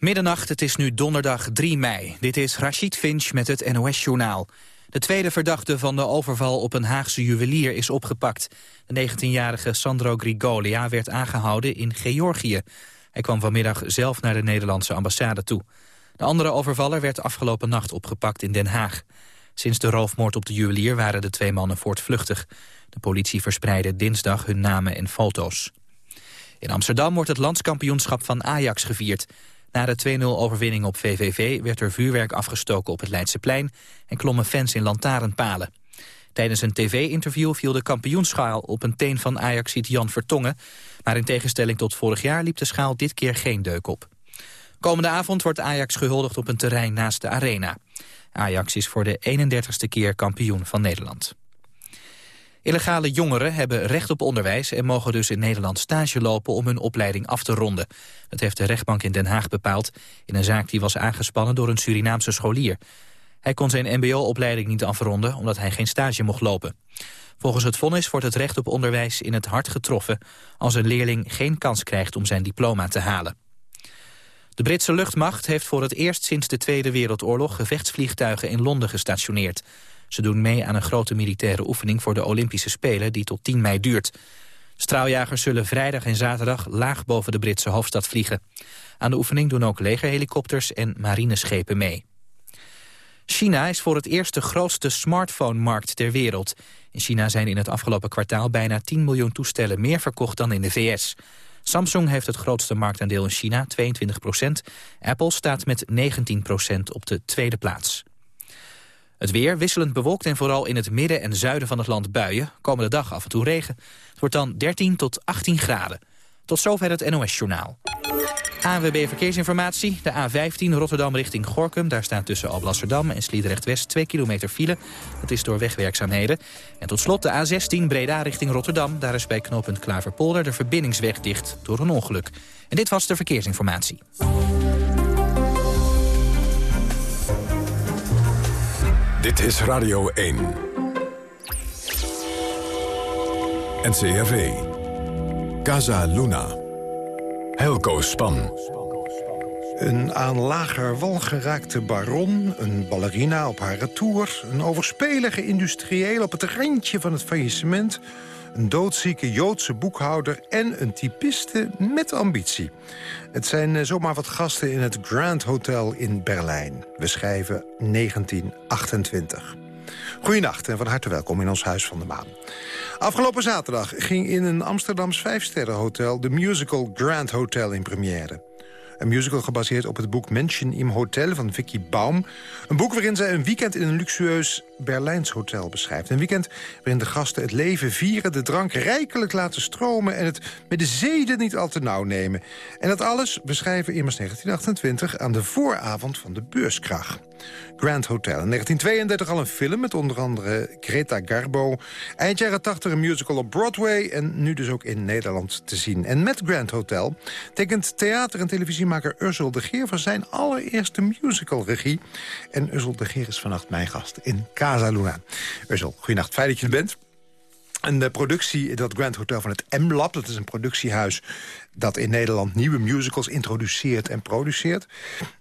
Middernacht, het is nu donderdag 3 mei. Dit is Rachid Finch met het NOS-journaal. De tweede verdachte van de overval op een Haagse juwelier is opgepakt. De 19-jarige Sandro Grigolia werd aangehouden in Georgië. Hij kwam vanmiddag zelf naar de Nederlandse ambassade toe. De andere overvaller werd afgelopen nacht opgepakt in Den Haag. Sinds de roofmoord op de juwelier waren de twee mannen voortvluchtig. De politie verspreidde dinsdag hun namen en foto's. In Amsterdam wordt het landskampioenschap van Ajax gevierd. Na de 2-0 overwinning op VVV werd er vuurwerk afgestoken op het Leidseplein... en klommen fans in lantaarnpalen. Tijdens een tv-interview viel de kampioenschaal op een teen van Ajaxiet Jan Vertongen. Maar in tegenstelling tot vorig jaar liep de schaal dit keer geen deuk op. Komende avond wordt Ajax gehuldigd op een terrein naast de arena. Ajax is voor de 31ste keer kampioen van Nederland. Illegale jongeren hebben recht op onderwijs en mogen dus in Nederland stage lopen om hun opleiding af te ronden. Dat heeft de rechtbank in Den Haag bepaald in een zaak die was aangespannen door een Surinaamse scholier. Hij kon zijn mbo-opleiding niet afronden omdat hij geen stage mocht lopen. Volgens het vonnis wordt het recht op onderwijs in het hart getroffen als een leerling geen kans krijgt om zijn diploma te halen. De Britse luchtmacht heeft voor het eerst sinds de Tweede Wereldoorlog gevechtsvliegtuigen in Londen gestationeerd. Ze doen mee aan een grote militaire oefening voor de Olympische Spelen die tot 10 mei duurt. Straaljagers zullen vrijdag en zaterdag laag boven de Britse hoofdstad vliegen. Aan de oefening doen ook legerhelikopters en marineschepen mee. China is voor het eerst de grootste smartphone-markt ter wereld. In China zijn in het afgelopen kwartaal bijna 10 miljoen toestellen meer verkocht dan in de VS. Samsung heeft het grootste marktaandeel in China, 22 procent. Apple staat met 19 procent op de tweede plaats. Het weer wisselend bewolkt en vooral in het midden en zuiden van het land buien. Komende dag af en toe regen. Het wordt dan 13 tot 18 graden. Tot zover het NOS-journaal. ANWB Verkeersinformatie. De A15 Rotterdam richting Gorkum. Daar staat tussen Alblasserdam en Sliedrecht-West 2 kilometer file. Dat is door wegwerkzaamheden. En tot slot de A16 Breda richting Rotterdam. Daar is bij knooppunt Klaverpolder de verbindingsweg dicht door een ongeluk. En dit was de verkeersinformatie. Dit is Radio 1. NCRV. Casa Luna. Helco Span. Een aan lager wal geraakte baron, een ballerina op haar retour... een overspelige industrieel op het randje van het faillissement een doodzieke Joodse boekhouder en een typiste met ambitie. Het zijn eh, zomaar wat gasten in het Grand Hotel in Berlijn. We schrijven 1928. Goedenacht en van harte welkom in ons Huis van de Maan. Afgelopen zaterdag ging in een Amsterdams vijfsterrenhotel... de musical Grand Hotel in première. Een musical gebaseerd op het boek Menschen im Hotel van Vicky Baum. Een boek waarin zij een weekend in een luxueus Berlijns hotel beschrijft. Een weekend waarin de gasten het leven vieren, de drank rijkelijk laten stromen... en het met de zeden niet al te nauw nemen. En dat alles beschrijven immers 1928 aan de vooravond van de beurskracht. Grand Hotel. In 1932 al een film met onder andere Greta Garbo. Eind jaren 80 een musical op Broadway en nu dus ook in Nederland te zien. En met Grand Hotel tekent theater- en televisiemaker Ursel de Geer... voor zijn allereerste musicalregie. En Ursel de Geer is vannacht mijn gast in Casa Luna. Ursel, goeienacht. Fijn dat je er bent. Een productie, dat Grand Hotel van het M-Lab... dat is een productiehuis dat in Nederland nieuwe musicals introduceert en produceert.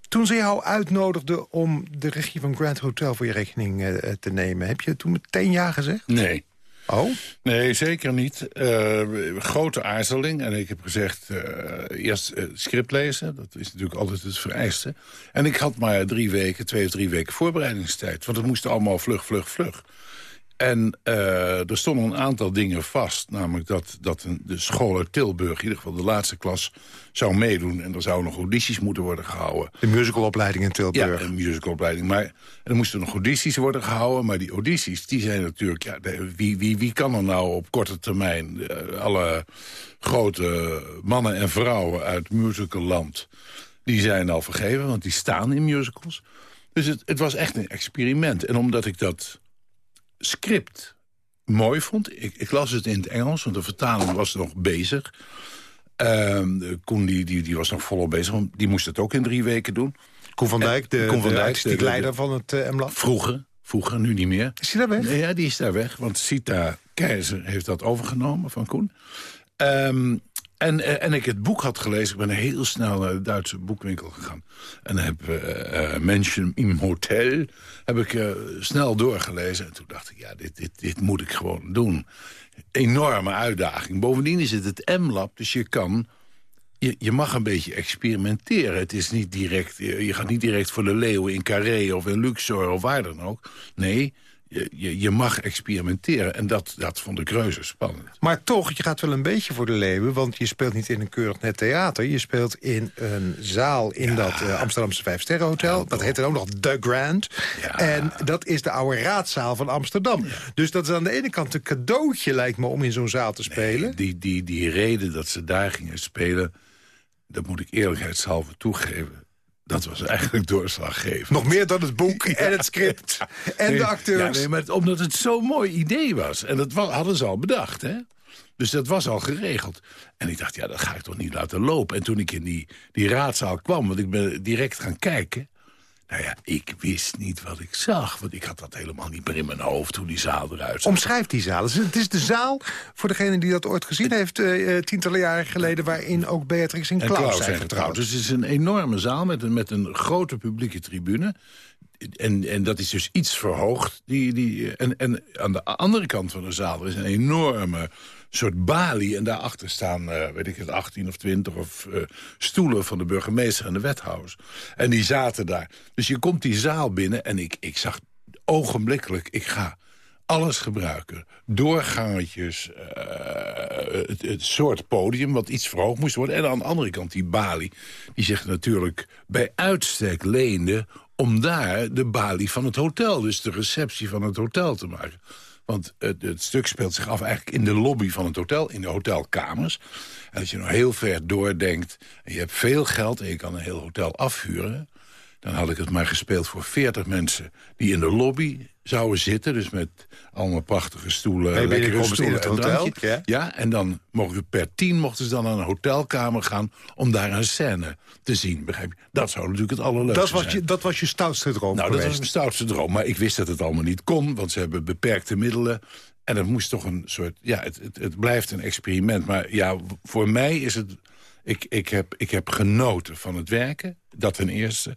Toen ze jou uitnodigde om de regie van Grand Hotel voor je rekening uh, te nemen... heb je toen meteen ja gezegd? Nee. Oh? Nee, zeker niet. Uh, grote aarzeling. En ik heb gezegd, uh, eerst script lezen. Dat is natuurlijk altijd het vereiste. En ik had maar drie weken, twee of drie weken voorbereidingstijd. Want het moest allemaal vlug, vlug, vlug. En uh, er stonden een aantal dingen vast. Namelijk dat, dat de school uit Tilburg, in ieder geval de laatste klas, zou meedoen. En er zouden nog audities moeten worden gehouden. De musicalopleiding in Tilburg. Ja, een musicalopleiding. Maar er moesten nog audities worden gehouden. Maar die audities, die zijn natuurlijk... Ja, wie, wie, wie kan er nou op korte termijn uh, alle grote mannen en vrouwen uit musicalland... die zijn al vergeven, want die staan in musicals. Dus het, het was echt een experiment. En omdat ik dat script mooi vond. Ik, ik, las het in het Engels, want de vertaling was nog bezig. Uh, Koen die, die, die was nog volop bezig, want die moest het ook in drie weken doen. Koen van Dijk, de, Koen van Dijk, de, de, leider van het uh, MLAB? Vroeger, vroeger, nu niet meer. Is hij daar weg? Ja, die is daar weg, want Sita Keizer heeft dat overgenomen van Koen. Um, En, eh, en ik het boek had gelezen. Ik ben heel snel naar de Duitse boekwinkel gegaan. En heb uh, Menschen im Hotel heb ik snel doorgelezen. En toen dacht ik, ja, dit, dit, dit moet ik gewoon doen. Enorme uitdaging. Bovendien is het het M-lab, dus je kan... Je, je mag een beetje experimenteren. Het is niet direct, je gaat niet direct voor de leeuwen in Carré of in Luxor of waar dan ook. Nee, je, je, mag experimenteren. En dat, dat vond ik reuze spannend. Maar toch, je gaat wel een beetje voor de leeuwen... want je speelt niet in een keurig net theater. Je speelt in een zaal in dat uh, Amsterdamse Vijfsterrenhotel. dat heet dan ook nog The Grand. En dat is de oude raadzaal van Amsterdam. Dus dat is aan de ene kant een cadeautje, lijkt me... om in zo'n zaal te spelen. die, die, die reden dat ze daar gingen spelen... dat moet ik eerlijkheidshalve toegeven dat was eigenlijk doorslaggevend. Nog meer dan het boek en het script en de acteurs. Ja, nee, maar omdat het zo'n mooi idee was. En dat hadden ze al bedacht, hè? Dus dat was al geregeld. En ik dacht, ja, dat ga ik toch niet laten lopen. En toen ik in die, die raadzaal kwam, want ik ben direct gaan kijken... Nou ja, ik wist niet wat ik zag. Want ik had dat helemaal niet meer in mijn hoofd hoe die zaal eruit zag. Omschrijf die zaal. Het is de zaal, voor degene die dat ooit gezien heeft... Uh, tientallen jaren geleden... waarin ook Beatrix en, en Klaus, zijn getrouwd. Dus het is een enorme zaal met een, met een grote publieke tribune. En, en dat is dus iets verhoogd. Die, die, en, en aan de andere kant van de zaal is een enorme soort balie. En daarachter staan, uh, weet ik het, 18 of 20 of uh, stoelen van de burgemeester en de wethouders. En die zaten daar. Dus je komt die zaal binnen en ik, ik zag ogenblikkelijk, ik ga alles gebruiken. Doorgangetjes, uh, het, het, soort podium wat iets verhoogd moest worden. En aan de andere kant die balie, die zich natuurlijk bij uitstek leende... om daar de balie van het hotel, dus de receptie van het hotel te maken. Want het, stuk speelt zich af eigenlijk in de lobby van het hotel, in de hotelkamers. En als je nou heel ver doordenkt en je hebt veel geld... en je kan een heel hotel afhuren... dan had ik het maar gespeeld voor 40 mensen die in de lobby zouden zitten. Dus met allemaal prachtige stoelen, lekkere stoelen in het hotel. Ja? ja, en dan mochten we per tien mochten ze dan naar een hotelkamer gaan... om daar een scène te zien, begrijp je? Dat zou natuurlijk het allerleukste dat was zijn. Je, dat was je stoutste droom Nou, geweest. dat was mijn stoutste droom. Maar ik wist dat het allemaal niet kon, want ze hebben beperkte middelen. En het moest toch een soort... Ja, het, het, het blijft een experiment. Maar ja, voor mij is het... Ik, ik, heb, ik heb genoten van het werken, dat ten eerste.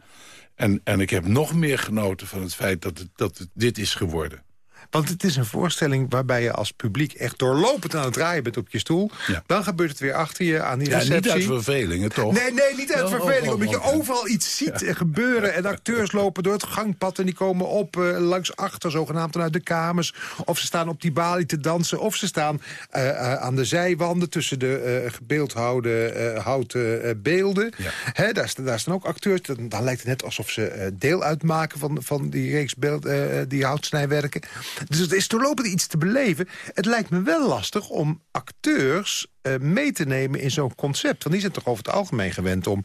En, en ik heb nog meer genoten van het feit dat het, dat het dit is geworden. Want het is een voorstelling waarbij je als publiek echt doorlopend aan het draaien bent op je stoel. Ja. Dan gebeurt het weer achter je aan die Ja, receptie. niet uit vervelingen, toch? Nee, nee, niet uit verveling. omdat je overal iets ziet gebeuren. En acteurs lopen door het gangpad en die komen op eh, langs achter, zogenaamd vanuit de kamers. Of ze staan op die balie te dansen. Of ze staan eh, eh, aan de zijwanden tussen de gebeeldhouwde eh, houten beelden. Ja. Hè, daar, daar staan ook acteurs. Dan, dan lijkt het net alsof ze deel uitmaken van, van die reeks beeld, die houtsnijwerken. Dus het is doorlopend iets te beleven. Het lijkt me wel lastig om acteurs eh, mee te nemen in zo'n concept. Want die zijn toch over het algemeen gewend om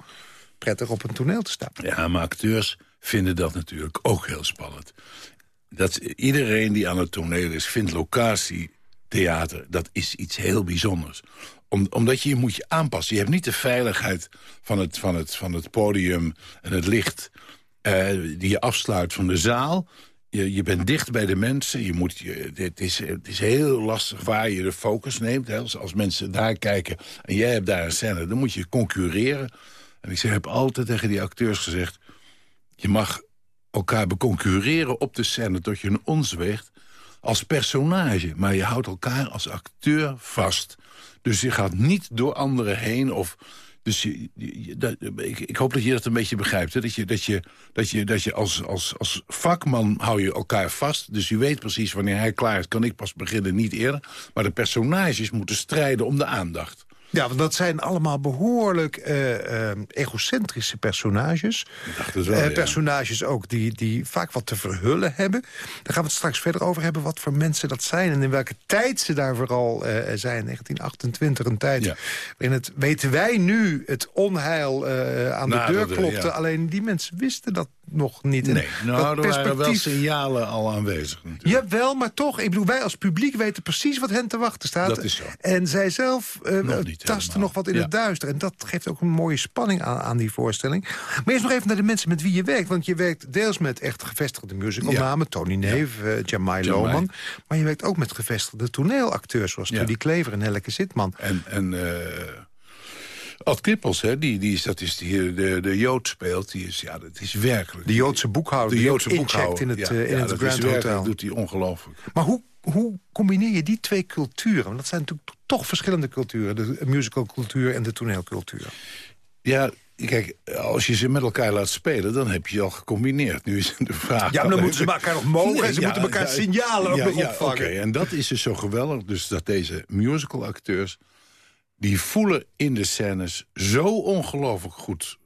prettig op een toneel te staan. Ja, maar acteurs vinden dat natuurlijk ook heel spannend. Dat, iedereen die aan het toneel is, vindt locatietheater... dat is iets heel bijzonders. Om, omdat je je moet je aanpassen. Je hebt niet de veiligheid van het, van het, van het podium en het licht... eh, die je afsluit van de zaal. Je, je bent dicht bij de mensen. Je moet je, het, is, het is heel lastig waar je de focus neemt. Hè. Als, als mensen daar kijken en jij hebt daar een scène... dan moet je concurreren. En ik zeg, heb altijd tegen die acteurs gezegd... je mag elkaar beconcurreren op de scène tot je een ons weegt... als personage, maar je houdt elkaar als acteur vast. Dus je gaat niet door anderen heen of... Dus ik hoop dat je dat een beetje begrijpt. Hè? Dat je, dat je, dat je, dat je als, als, als vakman hou je elkaar vast. Dus je weet precies wanneer hij klaar is, kan ik pas beginnen, niet eerder. Maar de personages moeten strijden om de aandacht. Ja, want dat zijn allemaal behoorlijk eh, eh, egocentrische personages. het wel, Eh, ja. Personages ook die, die vaak wat te verhullen hebben. Daar gaan we het straks verder over hebben, wat voor mensen dat zijn... en in welke tijd ze daar vooral zijn. 1928, een tijd Ja. waarin het, weten wij nu, het onheil aan de deur klopte. ja. Alleen die mensen wisten dat nog niet. Nee, nou, er waren wel perspectief- signalen al aanwezig natuurlijk. Jawel, maar toch. Ik bedoel, wij als publiek weten precies wat hen te wachten staat. Dat is zo. En zij zelf Nog niet tasten helemaal. nog wat in Ja. het duister. En dat geeft ook een mooie spanning aan, aan die voorstelling. Maar eerst nog even naar de mensen met wie je werkt. Want je werkt deels met echt gevestigde musicalnamen. Tony Neef, eh Jamai Jamai. Lohman. Maar je werkt ook met gevestigde toneelacteurs... zoals Ja. Trudy Klever en Helleke Zitman. En, en Ad Krippels, hè, die, die is, dat is die de, de Jood speelt, die is, ja, dat is werkelijk... De Joodse boekhouder. De Joodse boekhouder. in het, ja, eh, in ja, het dat Grand Hotel. doet hij ongelooflijk. Maar hoe, hoe combineer je die twee culturen? Want dat zijn natuurlijk toch verschillende culturen. De musicalcultuur en de toneelcultuur. Ja, kijk, als je ze met elkaar laat spelen, dan heb je ze al gecombineerd. Nu is de vraag... Ja, maar dan moeten ze elkaar nog mogen en ze Ja, moeten elkaar ja, signalen ook ja, nog ja, opvangen. Oké, en dat is dus zo geweldig. Dus dat deze musicalacteurs... die voelen in de scènes zo ongelooflijk goed...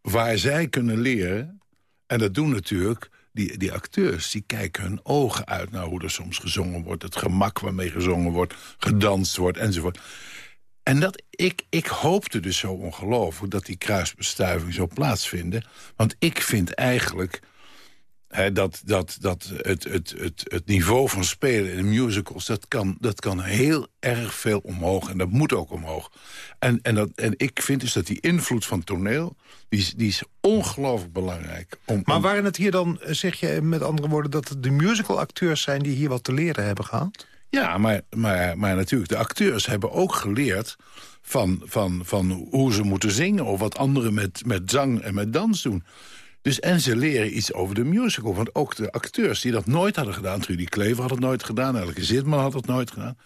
waar zij kunnen leren. En dat doen natuurlijk die, die acteurs. Die kijken hun ogen uit naar hoe er soms gezongen wordt. Het gemak waarmee gezongen wordt, gedanst wordt, enzovoort. En dat, ik, ik hoopte dus zo ongelooflijk dat die kruisbestuiving zou plaatsvinden. Want ik vind eigenlijk dat, dat, dat het, het, het, het niveau van spelen in musicals... Dat kan, dat kan heel erg veel omhoog en dat moet ook omhoog. En, en, dat, en ik vind dus dat die invloed van toneel... die is, die is ongelooflijk belangrijk. Om, Maar waren het hier dan, eh, zeg je met andere woorden... dat het de musicalacteurs zijn die hier wat te leren hebben gehad? Ja, maar, maar, maar natuurlijk, de acteurs hebben ook geleerd... Van, van, van hoe ze moeten zingen... of wat anderen met, met zang en met dans doen. Dus, en ze leren iets over de musical. Want ook de acteurs die dat nooit hadden gedaan... Trudy Klever had het nooit gedaan, Elke Zitman had het nooit gedaan...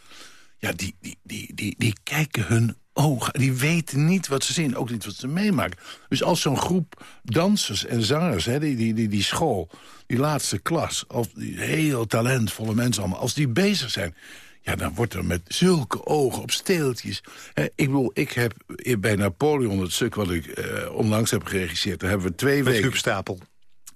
ja, die, die, die, die, die kijken hun ogen. Die weten niet wat ze zien, ook niet wat ze meemaken. Dus als zo'n groep dansers en zangers, hè, die, die, die, die school... die laatste klas, of die heel talentvolle mensen allemaal... als die bezig zijn... Ja, dan wordt er met zulke ogen op steeltjes. Hè, ik bedoel, ik heb bij Napoleon, het stuk wat ik eh, onlangs heb geregisseerd... daar hebben we twee Met weken Huub Stapel.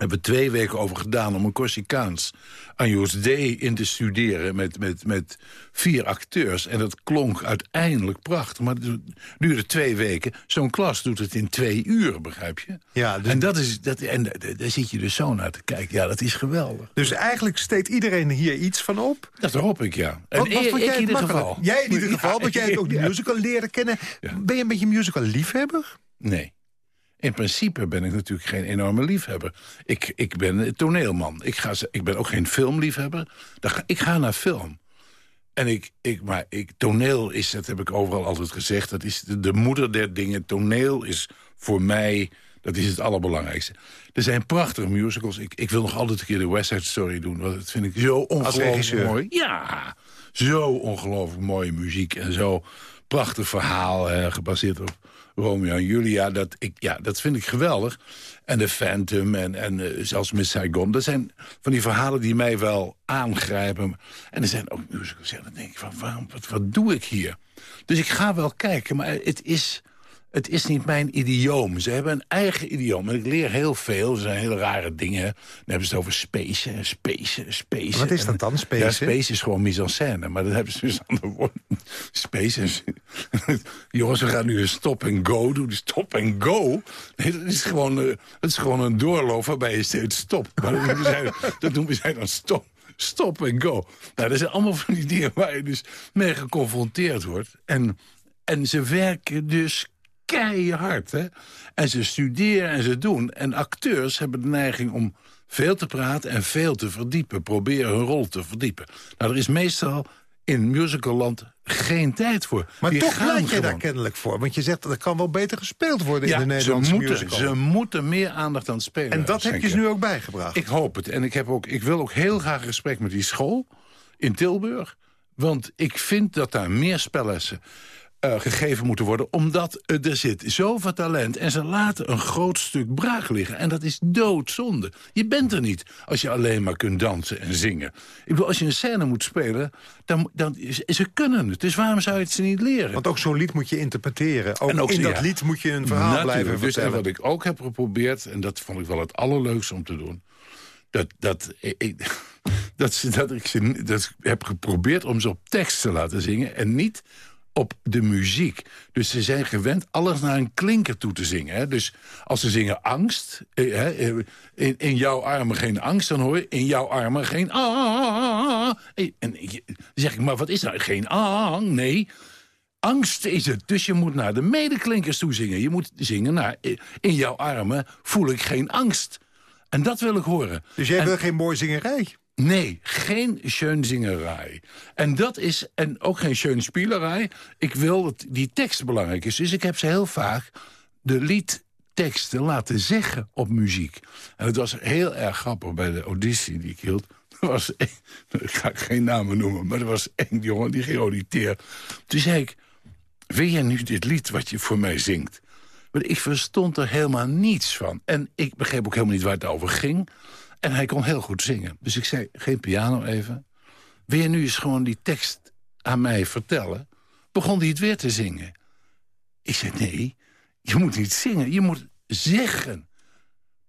Hebben we twee weken over gedaan om een Corsicaans Anjos D in te studeren met, met, met vier acteurs. En dat klonk uiteindelijk prachtig. Maar het duurde twee weken. Zo'n klas doet het in twee uur, begrijp je? Ja, dus- En, dat is, dat, en da- da- daar zit je dus zo naar te kijken. Ja, dat is geweldig. Dus eigenlijk steekt iedereen hier iets van op. Dat hoop ik, ja. En Wat, wat vond jij in ieder geval. Jij in ieder geval, want jij hebt ook de musical leren kennen. Ja. Ben je een beetje musical liefhebber? Nee. In principe ben ik natuurlijk geen enorme liefhebber. Ik, ik ben een toneelman. Ik, ga, ik ben ook geen filmliefhebber. Ik ga naar film. En ik, ik, maar ik, toneel is, dat heb ik overal altijd gezegd... dat is de, de moeder der dingen. Toneel is voor mij, dat is het allerbelangrijkste. Er zijn prachtige musicals. Ik, ik wil nog altijd een keer de West Side Story doen. Want dat vind ik zo ongelooflijk mooi. Ja, zo ongelooflijk mooie muziek en zo prachtig verhaal eh, gebaseerd op Romeo en Julia. Dat, ik, ja, dat vind ik geweldig. En de Phantom en, en eh, zelfs Miss Saigon. Dat zijn van die verhalen die mij wel aangrijpen. En er zijn ook musicals. Ja, dan denk ik van, waarom, wat, wat doe ik hier? Dus ik ga wel kijken, maar het is... Het is niet mijn idioom. Ze hebben een eigen idioom. En ik leer heel veel. Er zijn hele rare dingen. Dan hebben ze het over space en space en space. Wat is dat dan, space? Ja, space is gewoon mise en scène. Maar dat hebben ze dus aan de woord. Space is... Jongens, we gaan nu een stop and go doen. Stop and go? Nee, dat is gewoon, eh, dat is gewoon een doorloop waarbij je steeds stopt. Maar dat noemen zij, dat noemen zij dan stop. Stop and go. Nou, dat zijn allemaal van die dingen waar je dus mee geconfronteerd wordt. En, en ze werken dus keihard. Hè? En ze studeren en ze doen. En acteurs hebben de neiging om veel te praten en veel te verdiepen. Proberen hun rol te verdiepen. Nou, er is meestal in musicalland geen tijd voor. Maar Die toch pleit jij daar kennelijk voor. Want je zegt dat er kan wel beter gespeeld worden in de ze Nederlandse moeten, musical. ze moeten meer aandacht aan het spelen en dat heb je ze nu ook bijgebracht. Ik hoop het. En ik, heb ook, ik wil ook heel graag een gesprek met die school in Tilburg. Want ik vind dat daar meer spellessen eh, gegeven moeten worden. Omdat er zit zoveel talent. En ze laten een groot stuk braak liggen. En dat is doodzonde. Je bent er niet als je alleen maar kunt dansen en zingen. Ik bedoel, als je een scène moet spelen, dan, dan ze kunnen het. Dus waarom zou je het ze niet leren? Want ook zo'n lied moet je interpreteren. Ook, En ook in ja. dat lied moet je een verhaal Natuurlijk. blijven dus, en vertellen. wat ik ook heb geprobeerd, en dat vond ik wel het allerleukste om te doen... dat, dat, ik, dat, ze, dat ik ze dat ik heb geprobeerd om ze op tekst te laten zingen... en niet op de muziek. Dus ze zijn gewend alles naar een klinker toe te zingen. Hè? Dus als ze zingen angst, eh, hè, eh, in, in jouw armen geen angst... dan hoor je in jouw armen geen ah. En je- dan zeg ik, maar wat is nou geen ah? Nee, Angst is het, dus je moet naar de medeklinkers toe zingen. Je moet zingen naar in jouw armen voel ik geen angst. En dat wil ik horen. Dus jij En- wil geen mooi zingerij? Nee, geen schönzingerij. En dat is, en ook geen schönspielerij. Ik wil dat die tekst belangrijk is. Dus ik heb ze heel vaak de liedteksten laten zeggen op muziek. En het was heel erg grappig bij de auditie die ik hield. Er was ik ga geen namen noemen, maar er was één jongen die ging. Toen zei ik, wil jij nu dit lied wat je voor mij zingt? Maar ik verstond er helemaal niets van. En ik begreep ook helemaal niet waar het over ging. En hij kon heel goed zingen. Dus ik zei, geen piano even. Wil je nu eens gewoon die tekst aan mij vertellen? Begon hij het weer te zingen. Ik zei, nee, je moet niet zingen, je moet zeggen.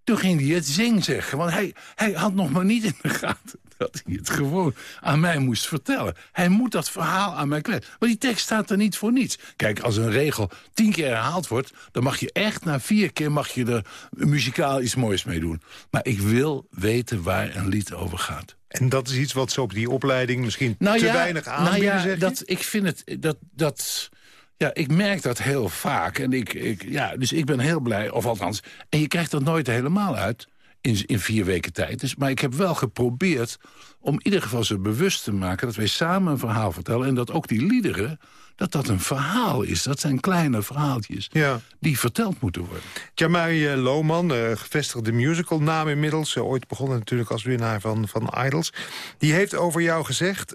Toen ging hij het zing zeggen, want hij, hij had nog maar niet in de gaten... dat hij het gewoon aan mij moest vertellen. Hij moet dat verhaal aan mij kwijt. Maar die tekst staat er niet voor niets. Kijk, als een regel tien keer herhaald wordt... dan mag je echt na vier keer mag je er muzikaal iets moois mee doen. Maar ik wil weten waar een lied over gaat. En dat is iets wat ze op die opleiding misschien nou te weinig aanbieden, nou ja, dat, Ik vind het... Dat, dat, ja, ik merk dat heel vaak. En ik, ik, ja, dus ik ben heel blij, of althans... En je krijgt dat nooit helemaal uit in, in vier weken tijd. Dus, maar ik heb wel geprobeerd om in ieder geval ze bewust te maken... dat wij samen een verhaal vertellen en dat ook die liederen dat dat een verhaal is. Dat zijn kleine verhaaltjes ja. die verteld moeten worden. Jamai eh, Lohman, uh, gevestigde musicalnaam inmiddels... Uh, ooit begonnen natuurlijk als winnaar van, van Idols... die heeft over jou gezegd,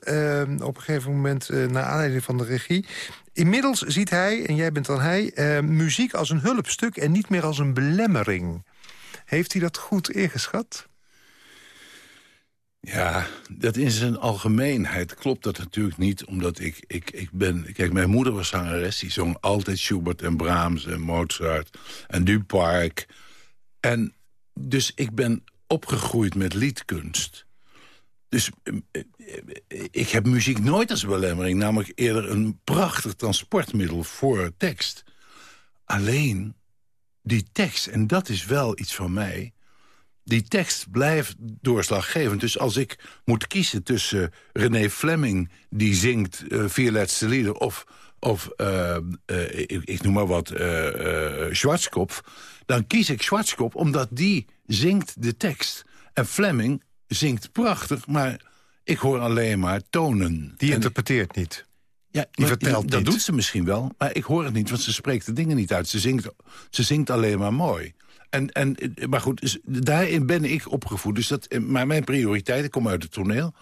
op een gegeven moment... naar aanleiding van de regie... Inmiddels ziet hij, en jij bent dan hij, muziek als een hulpstuk... en niet meer als een belemmering. Heeft hij dat goed ingeschat? Ja, dat in zijn algemeenheid klopt dat natuurlijk niet. Omdat ik, ik, ik ben... Kijk, mijn moeder was zangeres. Die zong altijd Schubert en Brahms en Mozart en Duparc. En dus ik ben opgegroeid met liedkunst. Dus eh, ik heb muziek nooit als belemmering. Namelijk eerder een prachtig transportmiddel voor tekst. Alleen die tekst, en dat is wel iets van mij... die tekst blijft doorslaggevend. Dus als ik moet kiezen tussen René Fleming... die zingt uh, Vier Laatste Lieder... of, of uh, uh, ik, ik, noem maar wat, Schwarzkopf... dan kies ik Schwarzkopf omdat die zingt de tekst. En Fleming zingt prachtig, maar ik hoor alleen maar tonen. Die interpreteert niet. Ja, die vertelt Dat doet ze misschien wel, maar ik hoor het niet, want ze spreekt de dingen niet uit. Ze zingt, ze zingt alleen maar mooi. En, en, maar goed, dus daarin ben ik opgevoed. Dus dat, maar mijn prioriteiten komen uit het toneel.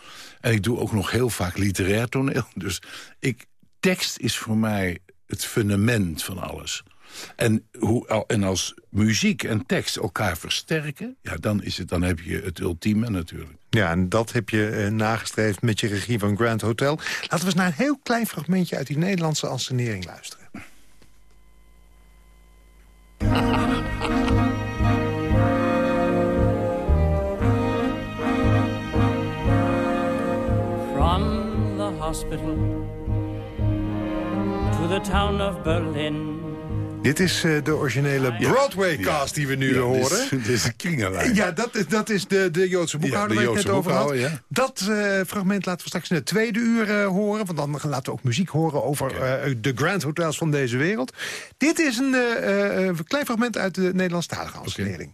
En ik doe ook nog heel vaak literair toneel. Dus ik, tekst is voor mij het fundament van alles. En, hoe, en als muziek en tekst elkaar versterken... Ja, dan, is het, dan heb je het ultieme natuurlijk. Ja, en dat heb je eh, nagestreefd met je regie van Grand Hotel. Laten we eens naar een heel klein fragmentje uit die Nederlandse ansenering luisteren. From the hospital to the town of Berlin dit is uh, de originele Broadway-cast die we nu ja, horen. Dit is kringelijn. Ja, dat is, dat is de, de Joodse boekhouder waar ik net over had. Dat uh, fragment laten we straks in het tweede uur uh, horen. Want dan laten we ook muziek horen over de Grand Hotels van deze wereld. Dit is een klein fragment uit de Nederlandstalige ansenering.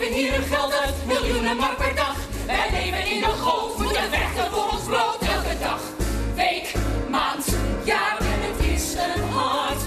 geven hier hun geld uit, miljoenen mark per dag. Wij leven in een golf, moeten vechten voor ons brood elke dag. Week, maand, jaar en het is een hard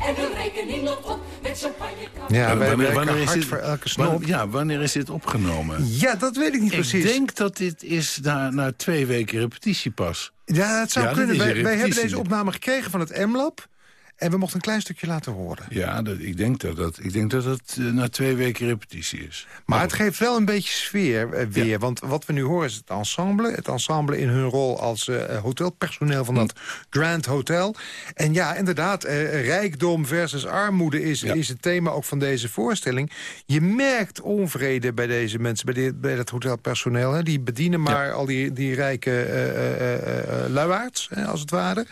en de rekening loopt op met champagne. Ja, wij wanneer, wanneer is dit, voor elke snop. Ja, wanneer is dit opgenomen? Ja, dat weet ik niet precies. Ik denk dat dit is na, na twee weken repetitie pas. Ja, het zou kunnen. Wij, wij, hebben deze opname gekregen van het M-Lab. En we mochten een klein stukje laten horen. Ja, dat, ik, denk dat dat, ik denk dat het eh, na twee weken repetitie is. Maar het geeft wel een beetje sfeer eh, weer. Ja. Want wat we nu horen is het ensemble. Het ensemble in hun rol als eh, hotelpersoneel van dat Grand Hotel. En ja, inderdaad, rijkdom versus armoede is, Ja. is het thema ook van deze voorstelling. Je merkt onvrede bij deze mensen, bij, dit- bij dat hotelpersoneel. Hè. Die bedienen maar al die, die rijke luiaards, hè, als het ware.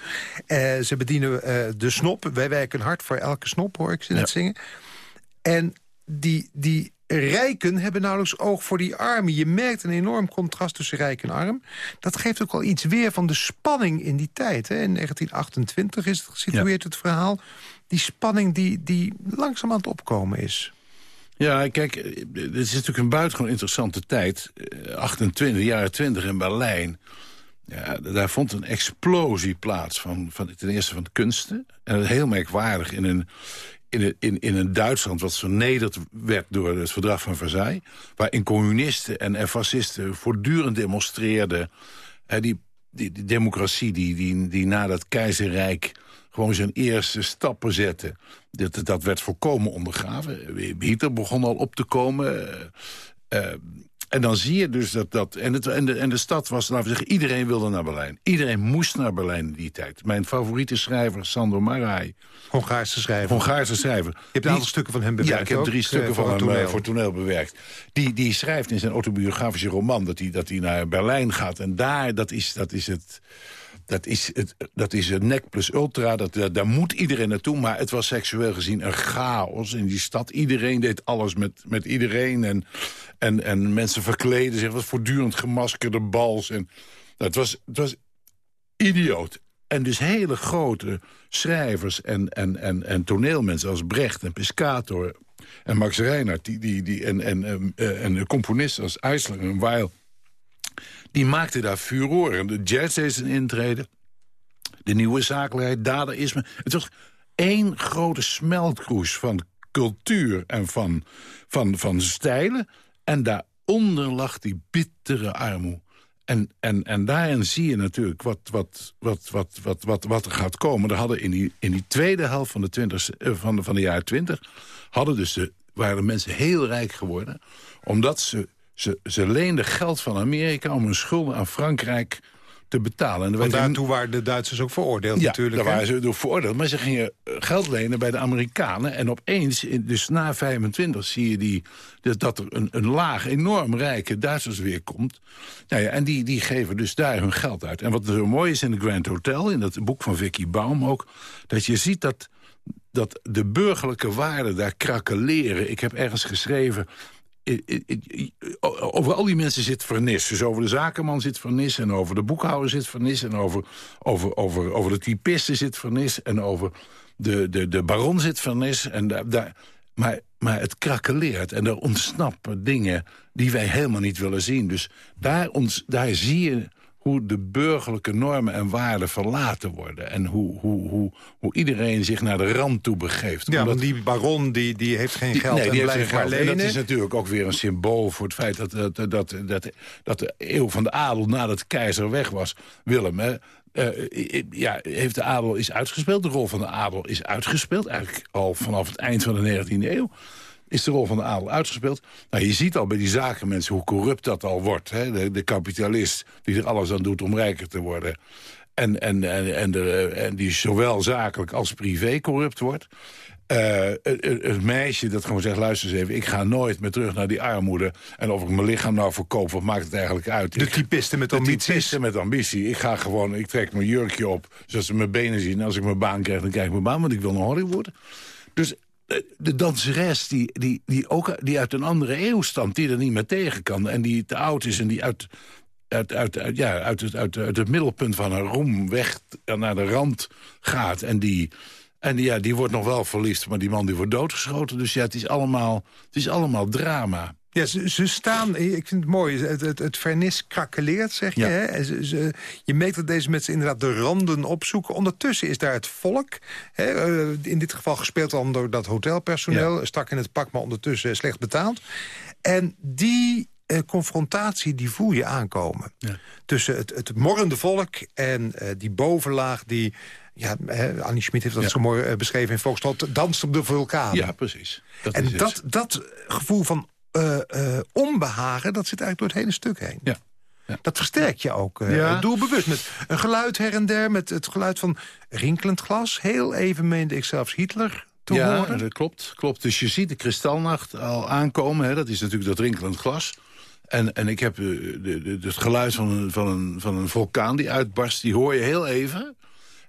Ze bedienen de snop. Wij werken hard voor elke snop, hoor ik ze net Ja. zingen. En die, die rijken hebben nauwelijks oog voor die armen. Je merkt een enorm contrast tussen rijk en arm. Dat geeft ook wel iets weer van de spanning in die tijd. Hè. In 1928 is het gesitueerd, het verhaal. Die spanning die, die langzaam aan het opkomen is. Ja, kijk, eh, het is natuurlijk een buitengewoon interessante tijd. Eh, 28, jaren 20 in Berlijn. Ja, daar vond een explosie plaats van, van ten eerste van de kunsten. En heel merkwaardig in een, in een, in, een Duitsland wat vernederd werd door het verdrag van Versailles. Waarin communisten en, en fascisten voortdurend demonstreerden. Die, die democratie die, die, die na dat keizerrijk gewoon zijn eerste stappen zette. Dat, dat werd volkomen ondergraven. Hitler begon al op te komen. eh, eh, en dan zie je dus dat... dat en, het, en, de, en de stad was, laten we zeggen, iedereen wilde naar Berlijn. Iedereen moest naar Berlijn in die tijd. Mijn favoriete schrijver, Sandor Marai, Hongaarse schrijver. Hongaarse schrijver. Je hebt een aantal stukken van hem bewerkt Ja, ik heb ook, drie eh, stukken van hem eh, toneel. voor toneel bewerkt. Die, die schrijft in zijn autobiografische roman dat hij, dat hij naar Berlijn gaat. En daar, dat is, dat is het... Dat is, het, dat is het nek plus ultra, dat, dat- daar moet iedereen naartoe. Maar het was seksueel gezien een chaos in die stad. Iedereen deed alles met, met iedereen. En, en, en mensen verkleden zich, wat voortdurend gemaskerde bals. En, nou, het, was, het was idioot. En dus hele grote schrijvers en, en, en, en toneelmensen als Brecht en Piscator en Max Reinhardt... Die, die, die, en, en, en, eh, en componisten als Eisler en Weil... die maakten daar furoren. De jazz deed een intrede. De nieuwe zakelijkheid, dadaïsme. Het was één grote smeltkroes van cultuur en van, van, van stijlen. En daaronder lag die bittere armoede. En, en, en daarin zie je natuurlijk wat, wat, wat, wat, wat, wat, wat er gaat komen. Er hadden in die, in die tweede helft van de, 20, eh, van de, van de jaren twintig... hadden dus de, waren de mensen heel rijk geworden... omdat ze, ze, ze leenden geld van Amerika... om hun schulden aan Frankrijk te betalen. En Want in- daartoe waren de Duitsers ook veroordeeld ja, natuurlijk. daar waren ze door veroordeeld. Maar ze gingen eh, geld lenen bij de Amerikanen. En opeens, in- dus na 25, zie je die, dat, dat er een, een laag, enorm rijke Duitsers weer komt. Nou ja, en die, die geven dus daar hun geld uit. En wat zo mooi is in de Grand Hotel, in dat boek van Vicky Baum ook... dat je ziet dat, dat de burgerlijke waarden daar krakeleren. Ik heb ergens geschreven... Over al die mensen zit vernis. Dus over de zakenman zit vernis... en over de boekhouder zit vernis... en over, over, over, over de typisten zit vernis... en over de, de, de baron zit vernis. En daar, daar, maar, maar het krakeleert en er ontsnappen dingen... die wij helemaal niet willen zien. Dus daar, ons, daar zie je hoe de burgerlijke normen en waarden verlaten worden. En hoe, hoe, hoe, hoe iedereen zich naar de rand toe begeeft. Ja, Omdat- want die baron die, die heeft geen die- geld nee, en die blijft maar geld. En lenen. dat is natuurlijk ook weer een symbool voor het feit... dat, dat, dat, dat, dat de eeuw van de adel nadat de keizer weg was, Willem... Hè, eh, ja, heeft de adel is uitgespeeld. De rol van de adel is uitgespeeld. Eigenlijk al vanaf het eind van de 19e eeuw is de rol van de adel uitgespeeld. Nou, je ziet al bij die zakenmensen hoe corrupt dat al wordt. Hè? De, de kapitalist die er alles aan doet om rijker te worden. En, en, en, en, de, en die zowel zakelijk als privé corrupt wordt. Eh, het, meisje dat gewoon zegt, luister eens even... ik ga nooit meer terug naar die armoede. En of ik mijn lichaam nou verkoop, wat maakt het eigenlijk uit? De typisten met de ambities. typisten met ambitie. Ik ga gewoon, ik trek mijn jurkje op, zodat ze mijn benen zien. En als ik mijn baan krijg, dan krijg ik mijn baan, want ik wil naar Hollywood. Dus de danseres die, die, die, ook, die uit een andere eeuw stamt... die er niet meer tegen kan en die te oud is... en die uit, uit, uit, uit, ja, uit, het, uit, uit het middelpunt van haar roem weg naar de rand gaat... en die... En die, ja, die wordt nog wel verliefd, maar die man die wordt doodgeschoten. Dus ja, het is allemaal, het is allemaal drama. Ja, ze, ze staan, ik vind het mooi, het, het, het vernis krakeleert, zeg je. Ja. Hè? En Ze, ze- je merkt dat deze mensen inderdaad de randen opzoeken. Ondertussen is daar het volk, hè, eh, in dit geval gespeeld dan door dat hotelpersoneel... stak in het pak, maar ondertussen slecht betaald. En die eh, confrontatie, die voel je aankomen. Ja. Tussen het, het morrende volk en eh, die bovenlaag die Ja, hè, Annie Schmid heeft dat zo mooi eh, beschreven in Volkskrant. Danst op de vulkaan. Ja, precies. Dat en is het. dat, dat gevoel van eh, eh, onbehagen, dat zit eigenlijk door het hele stuk heen. Ja. Ja. Dat versterk je ook eh, Ja. doelbewust. Met een geluid her en der, met het geluid van rinkelend glas. Heel even meende ik zelfs Hitler te ja, horen. dat klopt, klopt. Dus je ziet de kristalnacht al aankomen. Hè? Dat is natuurlijk dat rinkelend glas. En, en ik heb de, de, het geluid van een, van, een, van een vulkaan die uitbarst... die hoor je heel even.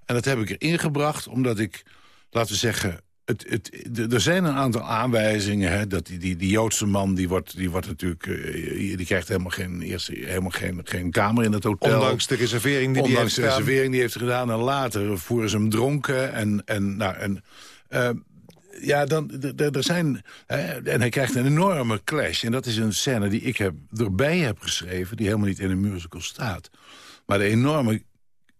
En dat heb ik erin gebracht omdat ik, laten we zeggen... Het, het, de- er zijn een aantal aanwijzingen. Hè, dat die, die, die Joodse man die wordt, die wordt natuurlijk, eh, die krijgt helemaal geen, eerst, helemaal geen, geen kamer in het hotel. Ondanks de reservering die die Ondanks heeft de reservering die heeft gedaan. En later voeren ze hem dronken. En, en, nou, en, eh, ja, dan, er zijn... hè, en hij krijgt een enorme clash. En dat is een scène die ik heb, erbij heb geschreven... die helemaal niet in een musical staat. Maar de enorme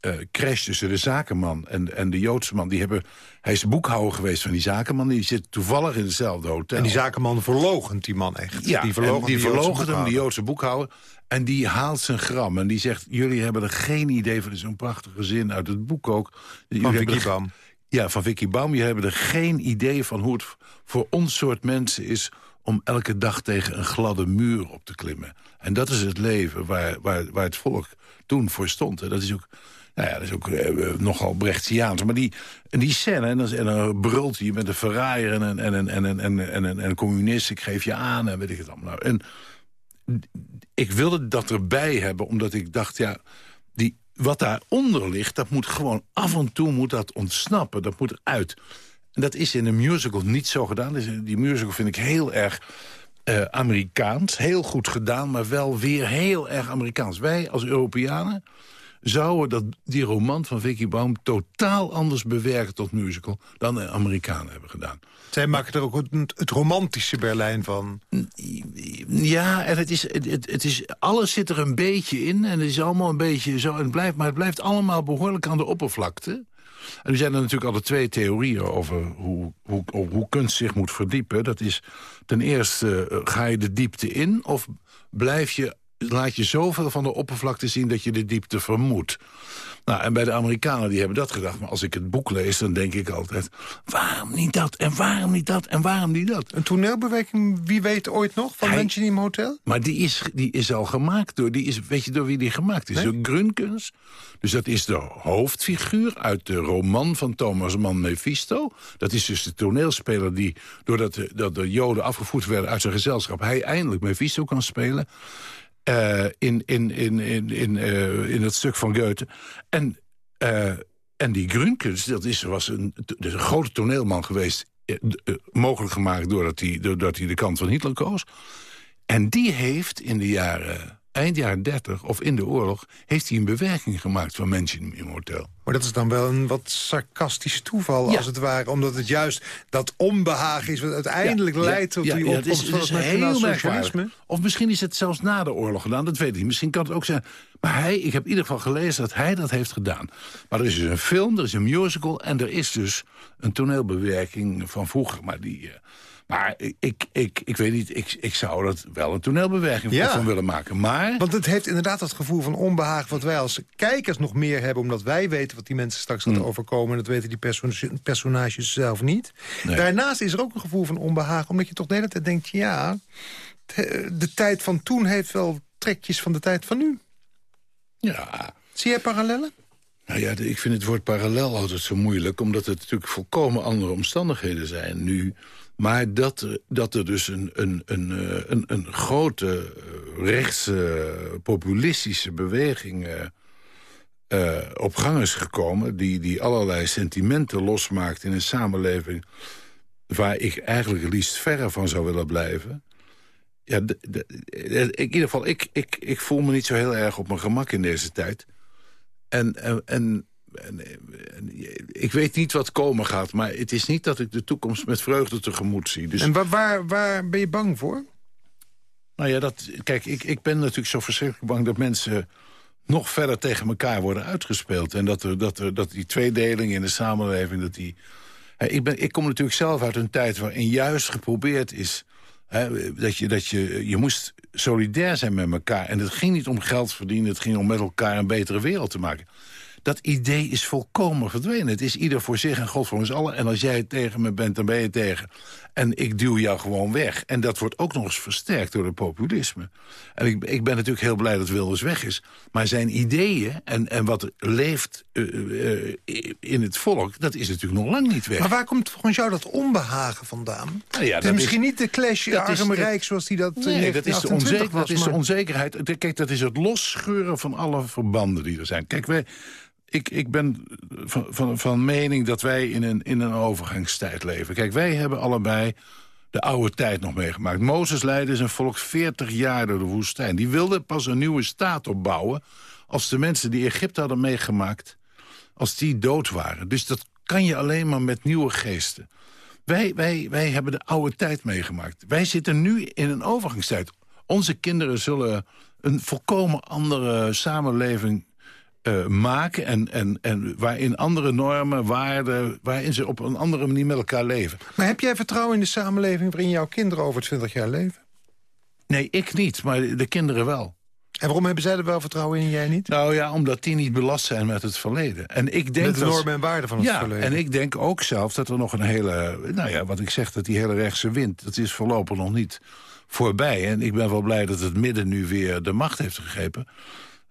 eh, crash tussen de zakenman en, en de Joodse man... Die hebben, hij is boekhouder geweest van die zakenman. Die zit toevallig in hetzelfde hotel. En die zakenman verlogent die man echt. Ja, die en verlogent die hem, die. Joodse boekhouder. En die haalt zijn gram. En die zegt, jullie hebben er geen idee van. Zo'n prachtige zin uit het boek ook. Van Vicky Bam. Ja, van Vicky Baum. Jullie hebben er geen idee van hoe het voor ons soort mensen is... om elke dag tegen een gladde muur op te klimmen. En dat is het leven waar, waar, waar het volk toen voor stond. En dat is ook... Nou ja, dat is ook eh, nogal Brechtiaans. Maar die, en die scène, en dan, en brult hij met een verraaier en een, en, een, en, een, en, en, en een communist... ik geef je aan en weet ik het allemaal. Nou, En ik wilde dat erbij hebben, omdat ik dacht... ja, die, wat daaronder ligt, dat moet gewoon af en toe moet dat ontsnappen. Dat moet eruit. En dat is in een musical niet zo gedaan. Die musical vind ik heel erg eh, Amerikaans. Heel goed gedaan, maar wel weer heel erg Amerikaans. Wij als Europeanen zouden dat, die roman van Vicky Baum... totaal anders bewerken tot musical dan de Amerikanen hebben gedaan. Zij maken er ook het, het romantische Berlijn van. Ja, en het is, het, is, alles zit er een beetje in. En het is allemaal een beetje zo. En het blijft, maar het blijft allemaal behoorlijk aan de oppervlakte. En er zijn er natuurlijk altijd twee theorieën over hoe, hoe, hoe, hoe kunst zich moet verdiepen. Dat is ten eerste, eh, ga je de diepte in of blijf je, laat je zoveel van de oppervlakte zien dat je de diepte vermoedt. Nou, en bij de Amerikanen die hebben dat gedacht. Maar als ik het boek lees, dan denk ik altijd... waarom niet dat, en waarom niet dat, en waarom niet dat? Een toneelbewerking, wie weet ooit nog, van Mansion Hotel? Maar die is, die is al gemaakt door, die is, weet je door wie die gemaakt is? Nee? Door Grunkens. Dus dat is de hoofdfiguur uit de roman van Thomas Mann Mephisto. Dat is dus de toneelspeler die, doordat de, dat de Joden afgevoerd werden uit zijn gezelschap... hij eindelijk Mephisto kan spelen. Eh, in, in, in, in, in, eh, in het stuk van Goethe. En, eh, en die Grunkens, dat is, was een, dus een grote toneelman geweest... mogelijk gemaakt doordat hij, doordat hij de kant van Hitler koos. En die heeft in de jaren, eind jaren 30 of in de oorlog... heeft hij een bewerking gemaakt van Mensen in Hotel. Maar dat is dan wel een wat sarcastisch toeval, Ja. als het ware. Omdat het juist dat onbehagen is wat uiteindelijk Ja, leidt tot ja, die ja, opkomst het is, van het het is nationaal heel socialisme. merkwaardig. Of misschien is het zelfs na de oorlog gedaan, dat weet ik niet. Misschien kan het ook zijn. Maar hij, ik heb in ieder geval gelezen dat hij dat heeft gedaan. Maar er is dus een film, er is een musical... en er is dus een toneelbewerking van vroeger. Maar, die, eh, maar ik, ik, ik, ik weet niet, ik, ik zou dat wel een toneelbewerking Ja. van willen maken. Maar... Want het heeft inderdaad dat gevoel van onbehagen... wat wij als kijkers nog meer hebben... omdat wij weten wat die mensen straks gaat Mm. overkomen... en dat weten die perso- personages zelf niet. Nee. Daarnaast is er ook een gevoel van onbehagen... omdat je toch de hele tijd denkt... ja, de, tijd van toen heeft wel trekjes van de tijd van nu. Ja, Zie jij parallellen? Nou ja, ik vind het woord parallel altijd zo moeilijk... omdat het natuurlijk volkomen andere omstandigheden zijn nu. Maar dat, er- dat er dus een, een, een, eh, een, een grote eh, rechtse populistische beweging... eh, eh, op gang is gekomen... Die, die allerlei sentimenten losmaakt in een samenleving... waar ik eigenlijk liefst verre van zou willen blijven... Ja, eh, in ieder geval, ik, ik, ik voel me niet zo heel erg op mijn gemak in deze tijd. En, en, en, en- en ik weet niet wat komen gaat, maar het is niet dat ik de toekomst met vreugde tegemoet zie. Dus, En waar, waar, waar ben je bang voor? nou ja, dat, kijk, ik, ik ben natuurlijk zo verschrikkelijk bang dat mensen nog verder tegen elkaar worden uitgespeeld. En dat, er, dat, er, dat die tweedeling in de samenleving, dat die... Hè, ik, ben, ik kom natuurlijk zelf uit een tijd waarin juist geprobeerd is... Hè, dat je, dat je, je moest solidair zijn met elkaar. En het ging niet om geld verdienen, het ging om met elkaar een betere wereld te maken. Dat idee is volkomen verdwenen. Het is ieder voor zich en God voor ons allen. En als jij tegen me bent, dan ben je tegen. En ik duw jou gewoon weg. En dat wordt ook nog eens versterkt door het populisme. En ik, ik ben natuurlijk heel blij dat Wilders weg is. Maar zijn ideeën en, en wat leeft uh, uh, in het volk... dat is natuurlijk nog lang niet weg. Maar waar komt volgens jou dat onbehagen vandaan? Nou ja, het is misschien niet de clash arm-rijk zoals die dat nee, dat is, de onzeker, was, dat is de onzekerheid. Kijk, dat is het losscheuren van alle verbanden die er zijn. Kijk, wij, ik, ik ben van, van, van mening dat wij in een, in een overgangstijd leven. Kijk, wij hebben allebei de oude tijd nog meegemaakt. Mozes leidde zijn volk 40 jaar door de woestijn. Die wilde pas een nieuwe staat opbouwen... als de mensen die Egypte hadden meegemaakt... als die dood waren. Dus dat kan je alleen maar met nieuwe geesten. Wij, wij, wij hebben de oude tijd meegemaakt. Wij zitten nu in een overgangstijd. Onze kinderen zullen een volkomen andere samenleving uh, maken... En, en, en waarin andere normen, waarden... waarin ze op een andere manier met elkaar leven. Maar heb jij vertrouwen in de samenleving... waarin jouw kinderen over 20 jaar leven? Nee, ik niet, maar de kinderen wel. En waarom hebben zij er wel vertrouwen in en jij niet? Nou ja, omdat die niet belast zijn met het verleden. En ik denk met de normen en waarden van het ja, verleden. en ik denk ook zelf dat er nog een hele... Nou ja, wat ik zeg, dat die hele rechtse wind... dat is voorlopig nog niet voorbij. En ik ben wel blij dat het midden nu weer de macht heeft gegrepen.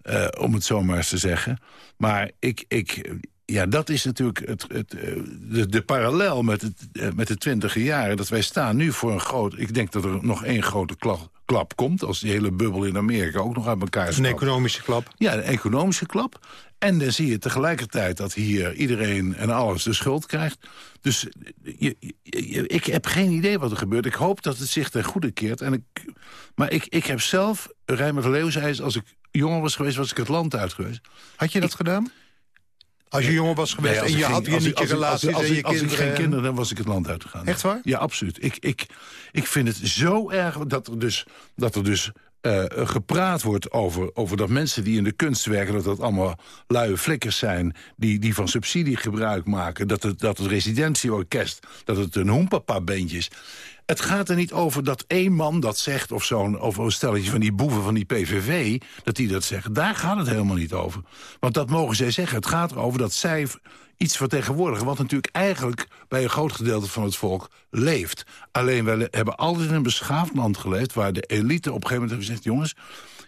Uh, om het zo maar eens te zeggen. Maar ik, ik, ja, dat is natuurlijk het, het, eh, de, de parallel met, het, eh, met de twintige jaren. Dat wij staan nu voor een groot... Ik denk dat er nog één grote klap, klap komt... als die hele bubbel in Amerika ook nog uit elkaar staat. Een economische klap. Ja, een economische klap. En dan zie je tegelijkertijd dat hier iedereen en alles de schuld krijgt. Dus je, je, ik heb geen idee wat er gebeurt. Ik hoop dat het zich ten goede keert. En ik, maar ik, ik heb zelf, Rijmer Leeuw zei... als ik jonger was geweest, was ik het land uit geweest. Had je dat ik, gedaan? Als je jongen was geweest nee, en je had hier niet je relaties als, en je als, kinderen... ik geen kinderen, dan was ik het land uitgegaan. Echt waar? Ja, absoluut. Ik, ik, ik vind het zo erg dat er dus, dat er dus uh, gepraat wordt over, over dat mensen die in de kunst werken... dat dat allemaal luie flikkers zijn die, die van subsidie gebruik maken. Dat het, dat het residentieorkest, dat het een hoempapa-bandje is. Het gaat er niet over dat één man dat zegt... of zo'n of een stelletje van die boeven van die PVV... dat die dat zeggen. Daar gaat het helemaal niet over. Want dat mogen zij zeggen. Het gaat erover dat zij iets vertegenwoordigen... wat natuurlijk eigenlijk bij een groot gedeelte van het volk leeft. Alleen, wij hebben altijd in een beschaafd land geleefd... waar de elite op een gegeven moment heeft gezegd... jongens,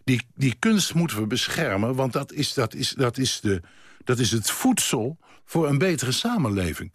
die, die kunst moeten we beschermen... want dat is, dat, is, dat, is de, dat is het voedsel voor een betere samenleving.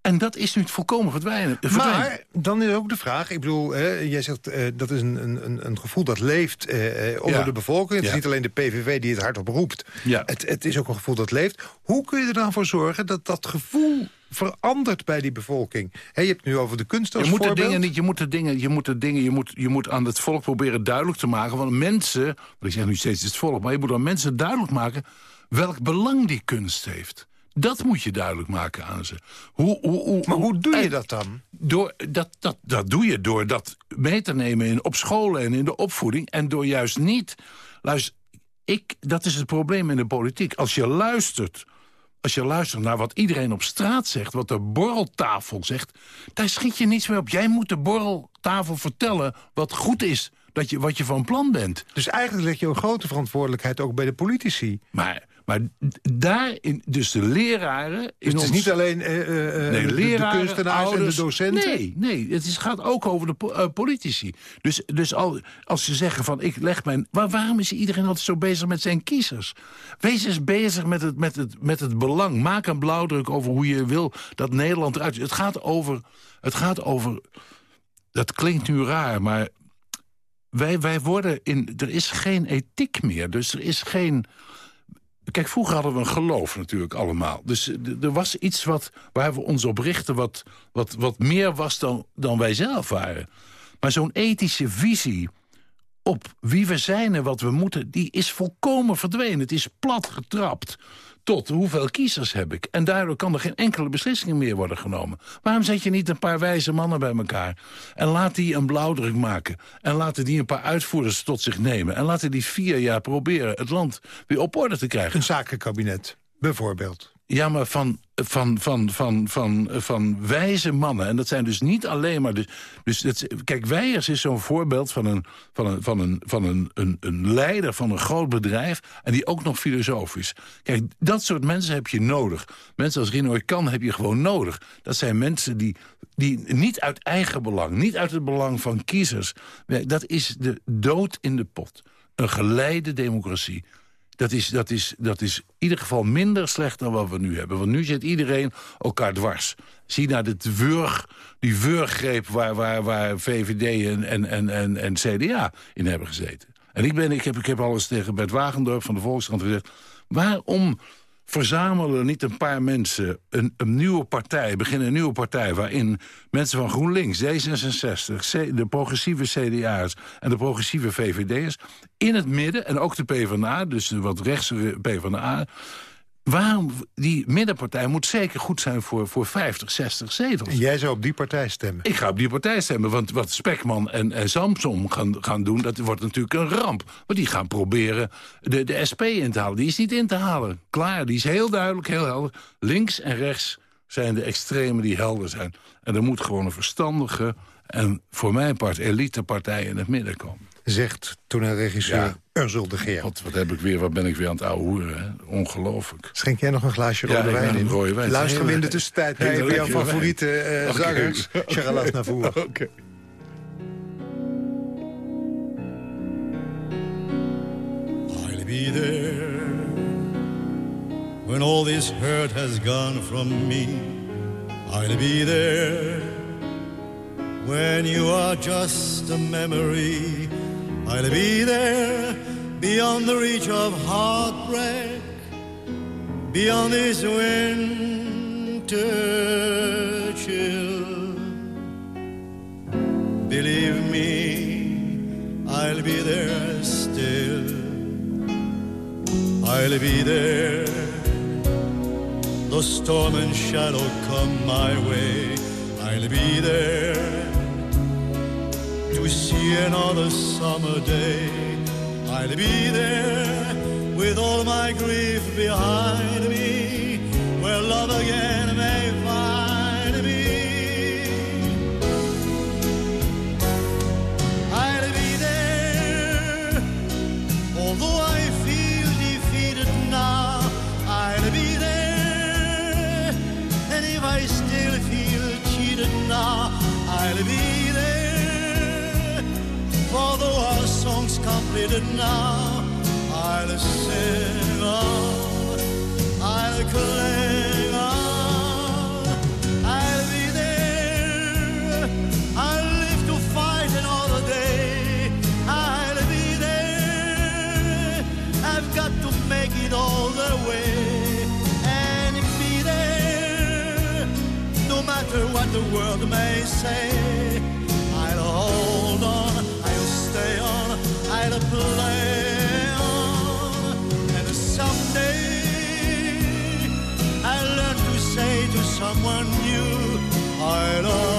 En dat is nu volkomen verdwijnen. Maar dan is ook de vraag, ik bedoel, jij zegt uh, dat is een, een, een gevoel dat leeft uh, onder Ja. de bevolking. Het is niet alleen de PVV die het hardop roept. Ja. Het, het is ook een gevoel dat leeft. Hoe kun je er dan voor zorgen dat dat gevoel verandert bij die bevolking? Je hebt het nu over de kunst als Je moet, de dingen niet, je moet de dingen, je moet de dingen, je moet, je moet aan het volk proberen duidelijk te maken. Want mensen, ik zeg nu steeds het volk, maar je moet aan mensen duidelijk maken welk belang die kunst heeft. Dat moet je duidelijk maken aan ze. Hoe, hoe, hoe, Maar hoe doe je dat dan? Door, dat, dat, dat doe je door dat mee te nemen in, op scholen en in de opvoeding. En door juist niet... Luister, ik, dat is het probleem in de politiek. Als je luistert als je luistert naar wat iedereen op straat zegt... wat de borreltafel zegt, daar schiet je niets meer op. Jij moet de borreltafel vertellen wat goed is, dat je, wat je van plan bent. Dus eigenlijk leg je een grote verantwoordelijkheid ook bij de politici. Maar, maar daarin, dus de leraren... Dus het is niet alleen eh, eh, eh, Nee, de, de leraren, kunstenaars ouders, en de docenten. Nee, nee het is, gaat ook over de po- politici. Dus, dus al, als ze zeggen van ik leg mijn... Waarom is iedereen altijd zo bezig met zijn kiezers? Wees eens bezig met het, met, het, met het belang. Maak een blauwdruk over hoe je wil dat Nederland eruit. Het gaat over... Het gaat over dat klinkt nu raar, maar wij, wij worden in... Er is geen ethiek meer, dus er is geen... Kijk, vroeger hadden we een geloof natuurlijk allemaal. Dus eh, er was iets wat, waar we ons op richten... wat, wat, wat meer was dan, dan wij zelf waren. Maar zo'n ethische visie op wie we zijn en wat we moeten... die is volkomen verdwenen. Het is plat getrapt tot hoeveel kiezers heb ik. En daardoor kan er geen enkele beslissing meer worden genomen. Waarom zet je niet een paar wijze mannen bij elkaar... en laat die een blauwdruk maken... en laten die een paar uitvoerders tot zich nemen... en laten die vier jaar proberen het land weer op orde te krijgen. Een zakenkabinet, bijvoorbeeld. Ja, maar van, van, van, van, van, van wijze mannen. En dat zijn dus niet alleen maar... Dus, dus kijk, Weijers is zo'n voorbeeld van, een, van, een, van, een, van een, een, een leider van een groot bedrijf... en die ook nog filosofisch. Kijk, dat soort mensen heb je nodig. Mensen als Rino Kan heb je gewoon nodig. Dat zijn mensen die, die niet uit eigen belang... niet uit het belang van kiezers... dat is de dood in de pot. Een geleide democratie dat is, dat, is, dat is in ieder geval minder slecht dan wat we nu hebben. Want nu zit iedereen elkaar dwars. Zie naar dit wurg, die wurggreep waar, waar, waar VVD en, en, en, en, en CDA in hebben gezeten. En ik, ben, ik, heb, ik heb alles tegen Bert Wagendorp van de Volkskrant gezegd... waarom verzamelen niet een paar mensen een, een, nieuwe partij... beginnen een nieuwe partij waarin mensen van GroenLinks, D66... de progressieve CDA's en de progressieve VVD'ers... in het midden, en ook de PvdA, dus de wat rechtse PvdA... Waarom, die middenpartij moet zeker goed zijn voor, voor 50, 60 zetels. En jij zou op die partij stemmen? Ik ga op die partij stemmen, want wat Spekman en, en Samson gaan, gaan doen... dat wordt natuurlijk een ramp. Want die gaan proberen de, de SP in te halen. Die is niet in te halen. Klaar, die is heel duidelijk, heel helder. Links en rechts zijn de extremen die helder zijn. En er moet gewoon een verstandige en voor mijn part elitepartij in het midden komen zegt toneelregisseur ja. Urzul de Geer. Wat, wat, heb ik weer, wat ben ik weer aan het ouwe hoeren. Ongelooflijk. Schenk jij nog een glaasje rode wijn in? Rode wijn. Luisteren we in de tussentijd naar jouw favoriete uh, zangers. Charles Navour. Oké. Okay. I'll be there When all this hurt has gone from me I'll be there When you are just a memory, I'll be there beyond the reach of heartbreak, beyond this winter chill. Believe me, I'll be there still. I'll be there. The storm and shadow come my way. I'll be there see another summer day. I'll be there with all my grief behind me, where love again may song's now, I'll sing on, I'll cling on, I'll be there, I'll live to fight another day, I'll be there, I've got to make it all the way, and be there, no matter what the world may say, And someday I learn to say to someone new, I love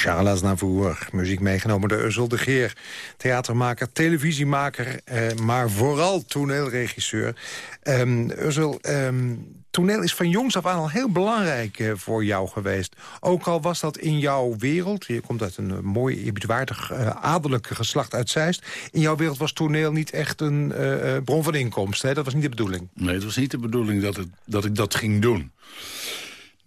Charles Navour, muziek meegenomen door Ursel de Geer. Theatermaker, televisiemaker, eh, maar vooral toneelregisseur. Um, Ursel, ehm, toneel is van jongs af aan al heel belangrijk eh, voor jou geweest. Ook al was dat in jouw wereld, je komt uit een eh, mooi, eerbiedwaardig uh, adellijk geslacht uit Zeist. In jouw wereld was toneel niet echt een eh, eh, bron van inkomsten. Dat was niet de bedoeling. Nee, het was niet de bedoeling dat, het, dat ik dat ging doen.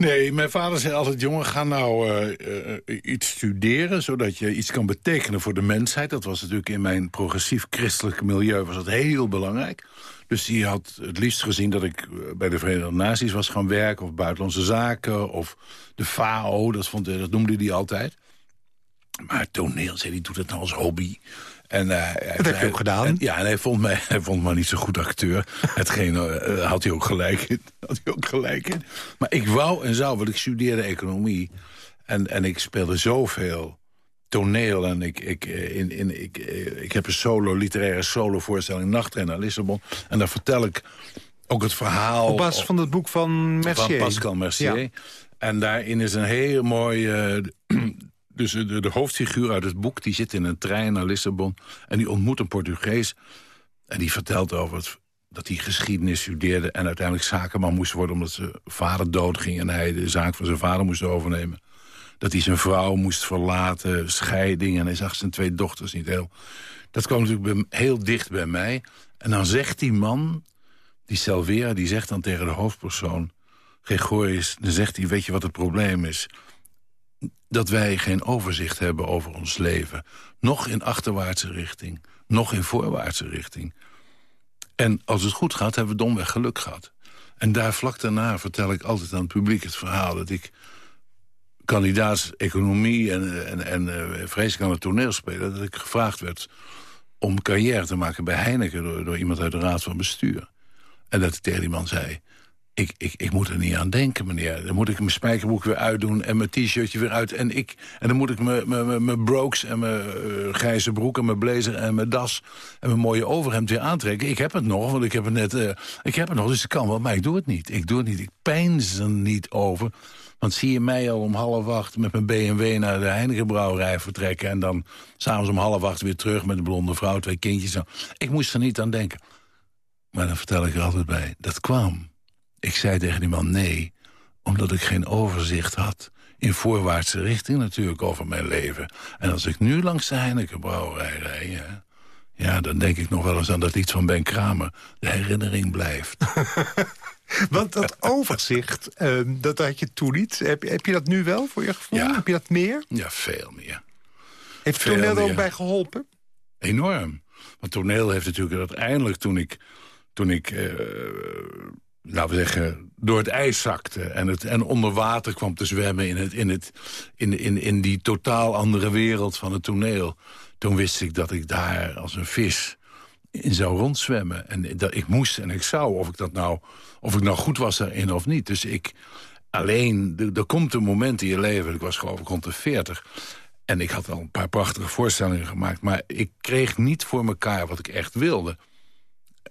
Nee, mijn vader zei altijd... jongen, ga nou uh, uh, iets studeren... zodat je iets kan betekenen voor de mensheid. Dat was natuurlijk in mijn progressief-christelijk milieu was dat heel belangrijk. Dus die had het liefst gezien dat ik bij de Verenigde Naties was gaan werken... of Buitenlandse Zaken, of de FAO, dat, vond, dat noemde hij altijd. Maar toneel, zei hij, doet het nou als hobby. En, uh, dat heb je ook gedaan. ja, en hij vond, mij, hij vond me niet zo goed acteur. Hetgeen uh, had hij ook gelijk in. Had hij ook gelijk in. Maar ik wou en zou, want ik studeerde economie. En, en ik speelde zoveel toneel. En ik, ik, eh, in, in, ik, ik heb een solo, literaire solo-voorstelling Nachtrein naar Lissabon. En daar vertel ik ook het verhaal... Op basis van het boek van Mercier. Van Pascal Mercier. En daarin is een heel mooi... Dus de, de, hoofdfiguur uit het boek die zit in een trein naar Lissabon... en die ontmoet een Portugees en die vertelt over het, dat hij geschiedenis studeerde... en uiteindelijk zakenman moest worden omdat zijn vader doodging... en hij de zaak van zijn vader moest overnemen. Dat hij zijn vrouw moest verlaten, scheiding... en hij zag zijn twee dochters niet heel... Dat kwam natuurlijk heel dicht bij mij. En dan zegt die man, die Salvera, die zegt dan tegen de hoofdpersoon... Gregorius, dan zegt hij, weet je wat het probleem is dat wij geen overzicht hebben over ons leven. Nog in achterwaartse richting, nog in voorwaartse richting. En als het goed gaat, hebben we domweg geluk gehad. En daar vlak daarna vertel ik altijd aan het publiek het verhaal... dat ik kandidaat economie en, en, en uh, vreselijk aan het toneel spelen... dat ik gevraagd werd om carrière te maken bij Heineken... door, door iemand uit de raad van bestuur. En dat ik tegen die man zei ik, ik, ik moet er niet aan denken, meneer. Dan moet ik mijn spijkerbroek weer uitdoen en mijn t-shirtje weer uit. En, ik, en dan moet ik mijn, mijn, en mijn uh, grijze broek en mijn blazer en mijn das... en mijn mooie overhemd weer aantrekken. Ik heb het nog, want ik heb het net... Uh, ik heb het nog, dus ik kan wel, maar ik doe het niet. Ik doe het niet. Ik pijns er niet over. Want zie je mij al om half acht met mijn BMW naar de Heinekenbrouwerij vertrekken... en dan s'avonds om half acht weer terug met een blonde vrouw, twee kindjes. Ik moest er niet aan denken. Maar dan vertel ik er altijd bij, dat kwam ik zei tegen die man nee, omdat ik geen overzicht had. In voorwaartse richting natuurlijk over mijn leven. En als ik nu langs de Heinekenbrouwerij rijd... Ja, ja, dan denk ik nog wel eens aan dat iets van Ben Kramer. De herinnering blijft. Want dat overzicht, ehm, dat had je toen niet. Heb, heb je dat nu wel voor je gevoel? Ja. Heb je dat meer? Ja, veel meer. Heeft veel toneel er ook bij geholpen? Enorm. Want toneel heeft natuurlijk uiteindelijk toen ik... Toen ik uh, laten we zeggen, door het ijs zakte... en, het, en onder water kwam te zwemmen in, het, in, het, in, in, in die totaal andere wereld van het toneel... toen wist ik dat ik daar als een vis in zou rondzwemmen. En dat ik moest en ik zou, of ik, dat nou, of ik nou goed was daarin of niet. Dus ik alleen, er komt een moment in je leven... ik was geloof ik rond de 40... en ik had al een paar prachtige voorstellingen gemaakt... maar ik kreeg niet voor elkaar wat ik echt wilde...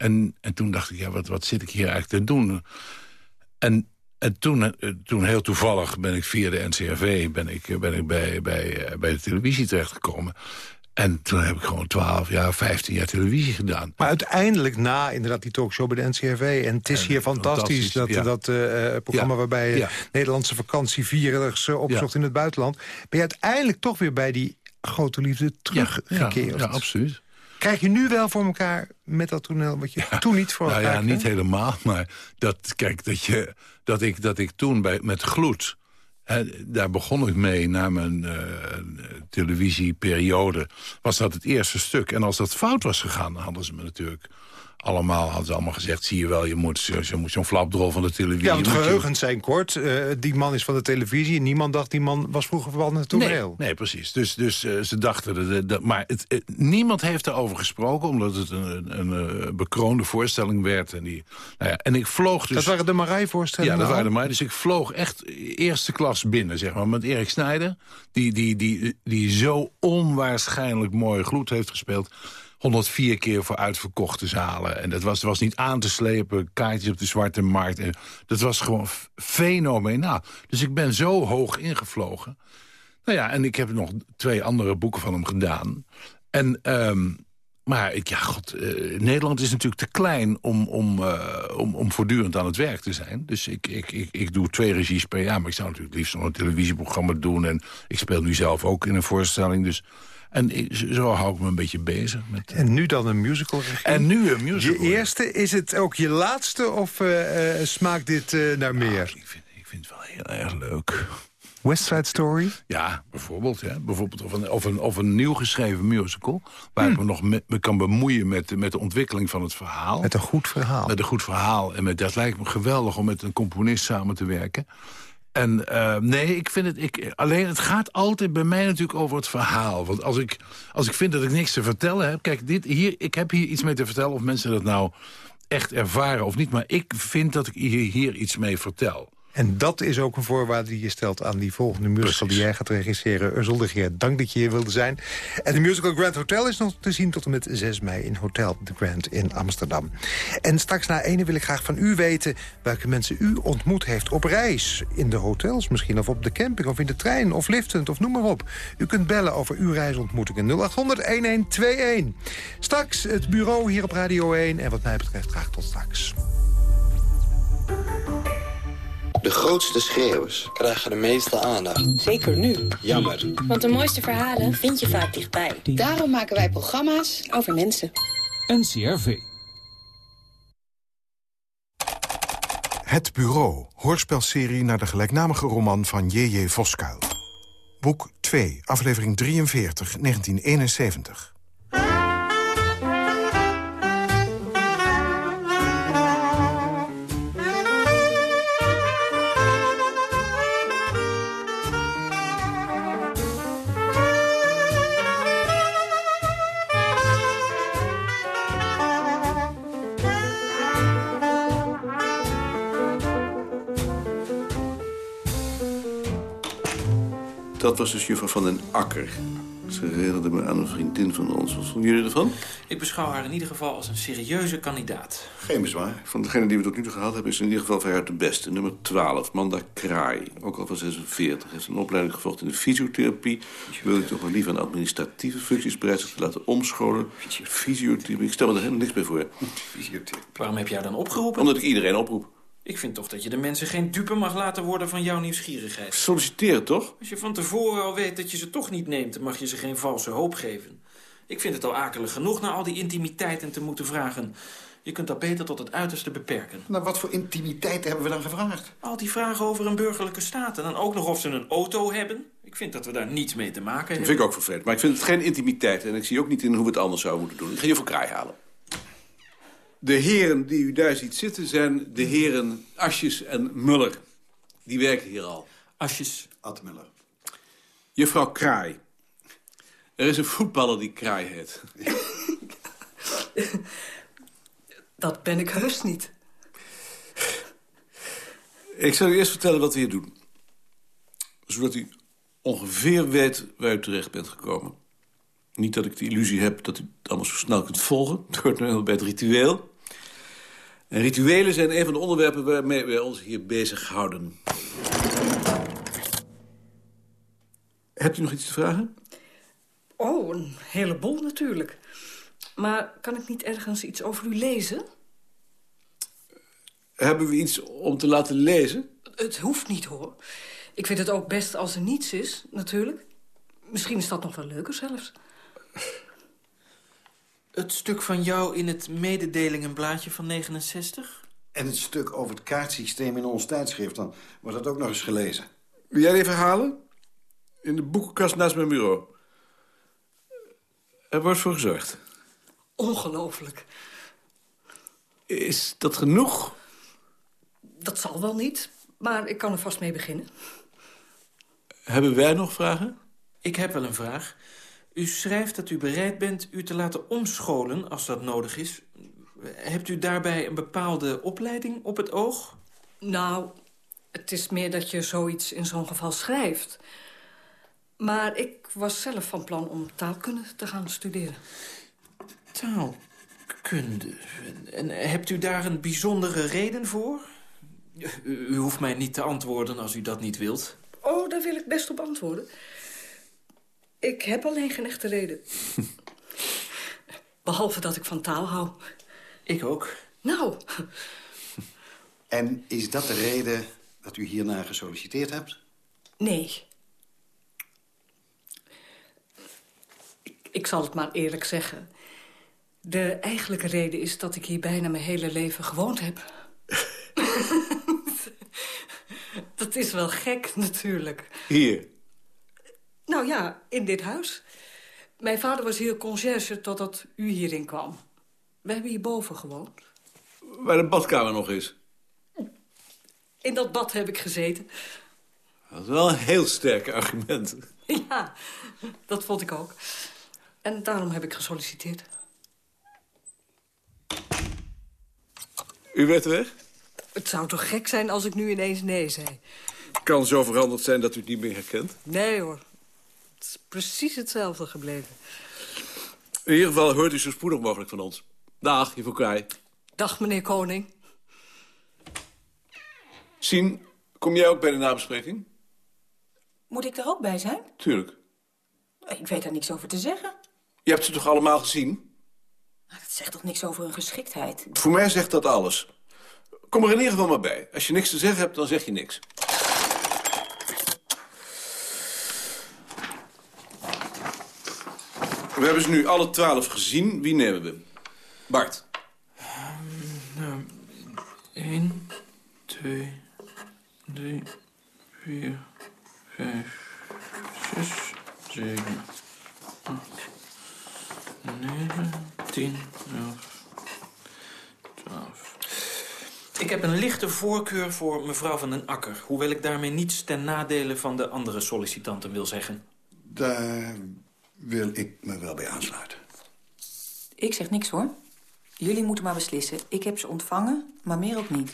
En, en toen dacht ik, ja, wat, wat zit ik hier eigenlijk te doen? En, en toen, eh, toen heel toevallig ben ik via de NCRV ben ik, ben ik bij, bij, eh, bij de televisie terechtgekomen. En toen heb ik gewoon 12 jaar, 15 jaar televisie gedaan. Maar uiteindelijk na inderdaad die talkshow bij de NCRV... en het is hier fantastisch, dat, dat uh, programma... waarbij je Nederlandse vakantievierers uh, opzocht in het buitenland... ben je uiteindelijk toch weer bij die grote liefde teruggekeerd. ja, absoluut. Krijg je nu wel voor elkaar met dat toneel wat je toen niet voor nou elkaar Ja, niet helemaal, maar dat, kijk, dat, je, dat, ik, dat ik toen bij, met Gloed... Hè, daar begon ik mee na mijn uh, televisieperiode. Was dat het eerste stuk. En als dat fout was gegaan, dan hadden ze me natuurlijk allemaal, hadden ze allemaal gezegd... zie je wel, je moet zo'n zo flapdrol van de televisie... Ja, want geheugens zijn kort. Uh, die man is van de televisie. Niemand dacht, die man was vroeger verwant naar het toneel. Nee, nee, precies. Dus, dus uh, ze dachten... Dat, dat, maar het, het, niemand heeft erover gesproken... omdat het een, een, een bekroonde voorstelling werd. En, die, nou ja, en ik vloog dus... Dat waren de Marij-voorstellingen? Ja, dat waren de Marij. Dus ik vloog echt eerste klas binnen, zeg maar. Met Erik Snijder, die, die, die, die zo onwaarschijnlijk mooi gloed heeft gespeeld 104 keer voor uitverkochte zalen. En dat was, was niet aan te slepen, kaartjes op de zwarte markt. En dat was gewoon fenomenaal. Dus ik ben zo hoog ingevlogen. Nou ja, en ik heb nog twee andere boeken van hem gedaan. En... Um, maar ja, god, uh, Nederland is natuurlijk te klein om, om, uh, om, om voortdurend aan het werk te zijn. Dus ik, ik, ik, ik doe twee regies per jaar. Maar ik zou natuurlijk liefst nog een televisieprogramma doen. En ik speel nu zelf ook in een voorstelling. Dus en zo hou ik me een beetje bezig. Met, en nu dan een musical? En nu een musical. Je eerste, is het ook je laatste of uh, smaakt dit uh, naar meer? ik, vind, ik vind het wel heel erg leuk. West Side Story? Ja, bijvoorbeeld. Ja. bijvoorbeeld of, een, of, een, of een nieuw geschreven musical... waar ik me nog me, me kan bemoeien met, met de ontwikkeling van het verhaal. Met een goed verhaal. Met een goed verhaal. En met, dat lijkt me geweldig om met een componist samen te werken. En uh, nee, ik vind het... Ik, alleen het gaat altijd bij mij natuurlijk over het verhaal. Want als ik, als ik vind dat ik niks te vertellen heb... Kijk, dit, hier, ik heb hier iets mee te vertellen of mensen dat nou echt ervaren of niet. Maar ik vind dat ik hier iets mee vertel. En dat is ook een voorwaarde die je stelt aan die volgende musical... Precies. die jij gaat regisseren. Ursel de Geer, dank dat je hier wilde zijn. En de musical Grand Hotel is nog te zien tot en met 6 mei... in Hotel de Grand in Amsterdam. En straks na ene wil ik graag van u weten... welke mensen u ontmoet heeft op reis. In de hotels misschien, of op de camping, of in de trein... of liftend, of noem maar op. U kunt bellen over uw reisontmoetingen. 0800-1121. Straks het bureau hier op Radio 1. En wat mij betreft graag tot straks. De grootste schreeuwers krijgen de meeste aandacht. Zeker nu. Jammer. Want de mooiste verhalen vind je vaak dichtbij. Daarom maken wij programma's Over mensen. NCRV. Het Bureau, hoorspelserie naar de gelijknamige roman van J.J. Voskuil. Boek 2, aflevering 43, 1971. Dat was dus juffrouw van den Akker. Ze herinnerde me aan een vriendin van ons. Wat vonden jullie ervan? Ik beschouw haar in ieder geval als een serieuze kandidaat. Geen bezwaar. Van degene die we tot nu toe gehad hebben... is in ieder geval veruit de beste. Nummer 12, Manda Kraai. Ook al van 46. Heeft een opleiding gevolgd in de fysiotherapie. Wil ik toch maar liever aan administratieve functies bereid zich te laten omscholen. Fysiotherapie. Ik stel me er helemaal niks bij voor. Fysiotherapie. Waarom heb jij dan opgeroepen? Omdat ik iedereen oproep. Ik vind toch dat je de mensen geen dupe mag laten worden van jouw nieuwsgierigheid. Solliciteren, toch? Als je van tevoren al weet dat je ze toch niet neemt... dan mag je ze geen valse hoop geven. Ik vind het al akelig genoeg na al die intimiteit en te moeten vragen. Je kunt dat beter tot het uiterste beperken. Nou, wat voor intimiteit hebben we dan gevraagd? Al die vragen over een burgerlijke staat... en dan ook nog of ze een auto hebben. Ik vind dat we daar niets mee te maken Dat hebben. vind ik ook vervelend. Maar ik vind het geen intimiteit. En ik zie ook niet in hoe we het anders zouden moeten doen. Ik ga je voor kraai halen. De heren die u daar ziet zitten zijn de heren Asjes en Muller. Die werken hier al. Asjes. Ad Muller. Juffrouw Kraai. Er is een voetballer die Kraai heet. Dat ben ik heus niet. Ik zal u eerst vertellen wat we hier doen. Zodat u ongeveer weet waar u terecht bent gekomen. Niet dat ik de illusie heb dat u het allemaal zo snel kunt volgen. Het hoort nu helemaal bij het ritueel. En rituelen zijn een van de onderwerpen waarmee wij ons hier bezighouden. Hebt u nog iets te vragen? Oh, een heleboel natuurlijk. Maar kan ik niet ergens iets over u lezen? Hebben we iets om te laten lezen? Het hoeft niet, hoor. Ik vind het ook best als er niets is, natuurlijk. Misschien is dat nog wel leuker zelfs. Het stuk van jou in het mededelingenblaadje van 69? En het stuk over het kaartsysteem in ons tijdschrift, dan wordt dat ook nog eens gelezen. Wil jij die verhalen? In de boekenkast naast mijn bureau. Er wordt voor gezorgd. Ongelooflijk. Is dat genoeg? Dat zal wel niet, maar ik kan er vast mee beginnen. Hebben wij nog vragen? Ik heb wel een vraag. U schrijft dat u bereid bent u te laten omscholen als dat nodig is. Hebt u daarbij een bepaalde opleiding op het oog? Nou, het is meer dat je zoiets in zo'n geval schrijft. Maar ik was zelf van plan om taalkunde te gaan studeren. Taalkunde. En hebt u daar een bijzondere reden voor? U, u hoeft mij niet te antwoorden als u dat niet wilt. Oh, daar wil ik best op antwoorden. Ik heb alleen geen echte reden. Behalve dat ik van taal hou. Ik ook. Nou, En is dat de reden dat u hierna gesolliciteerd hebt? nee. Ik, ik zal het maar eerlijk zeggen. De eigenlijke reden is dat ik hier bijna mijn hele leven gewoond heb. Dat is wel gek, natuurlijk. Hier. Nou ja, in dit huis. Mijn vader was hier conciërge totdat u hierin kwam. We hebben hierboven gewoond. Waar de badkamer nog is. In dat bad heb ik gezeten. Dat is wel een heel sterke argument. Ja, dat vond ik ook. En daarom heb ik gesolliciteerd. U werd weg? Het zou toch gek zijn als ik nu ineens nee zei? Kan zo veranderd zijn dat u het niet meer herkent? Nee hoor. Het is precies hetzelfde gebleven. In ieder geval hoort u zo spoedig mogelijk van ons. Dag, juffrouw Kraai. Dag, meneer Koning. Sien, kom jij ook bij de nabespreking? Moet ik er ook bij zijn? Tuurlijk. Ik weet daar niks over te zeggen. Je hebt ze toch allemaal gezien? Dat zegt toch niks over hun geschiktheid? Voor mij zegt dat alles. Kom er in ieder geval maar bij. Als je niks te zeggen hebt, dan zeg je niks. We hebben ze nu alle twaalf gezien. Wie nemen we? Bart. Nou, 1, 2, 3, 4, 5, 6, 7, 8, 9, 10, 11, 12. Ik heb een lichte voorkeur voor mevrouw van den Akker. Hoewel ik daarmee niets ten nadele van de andere sollicitanten wil zeggen. Daar wil ik me wel bij aansluiten. Ik zeg niks hoor. Jullie moeten maar beslissen. Ik heb ze ontvangen, maar meer ook niet.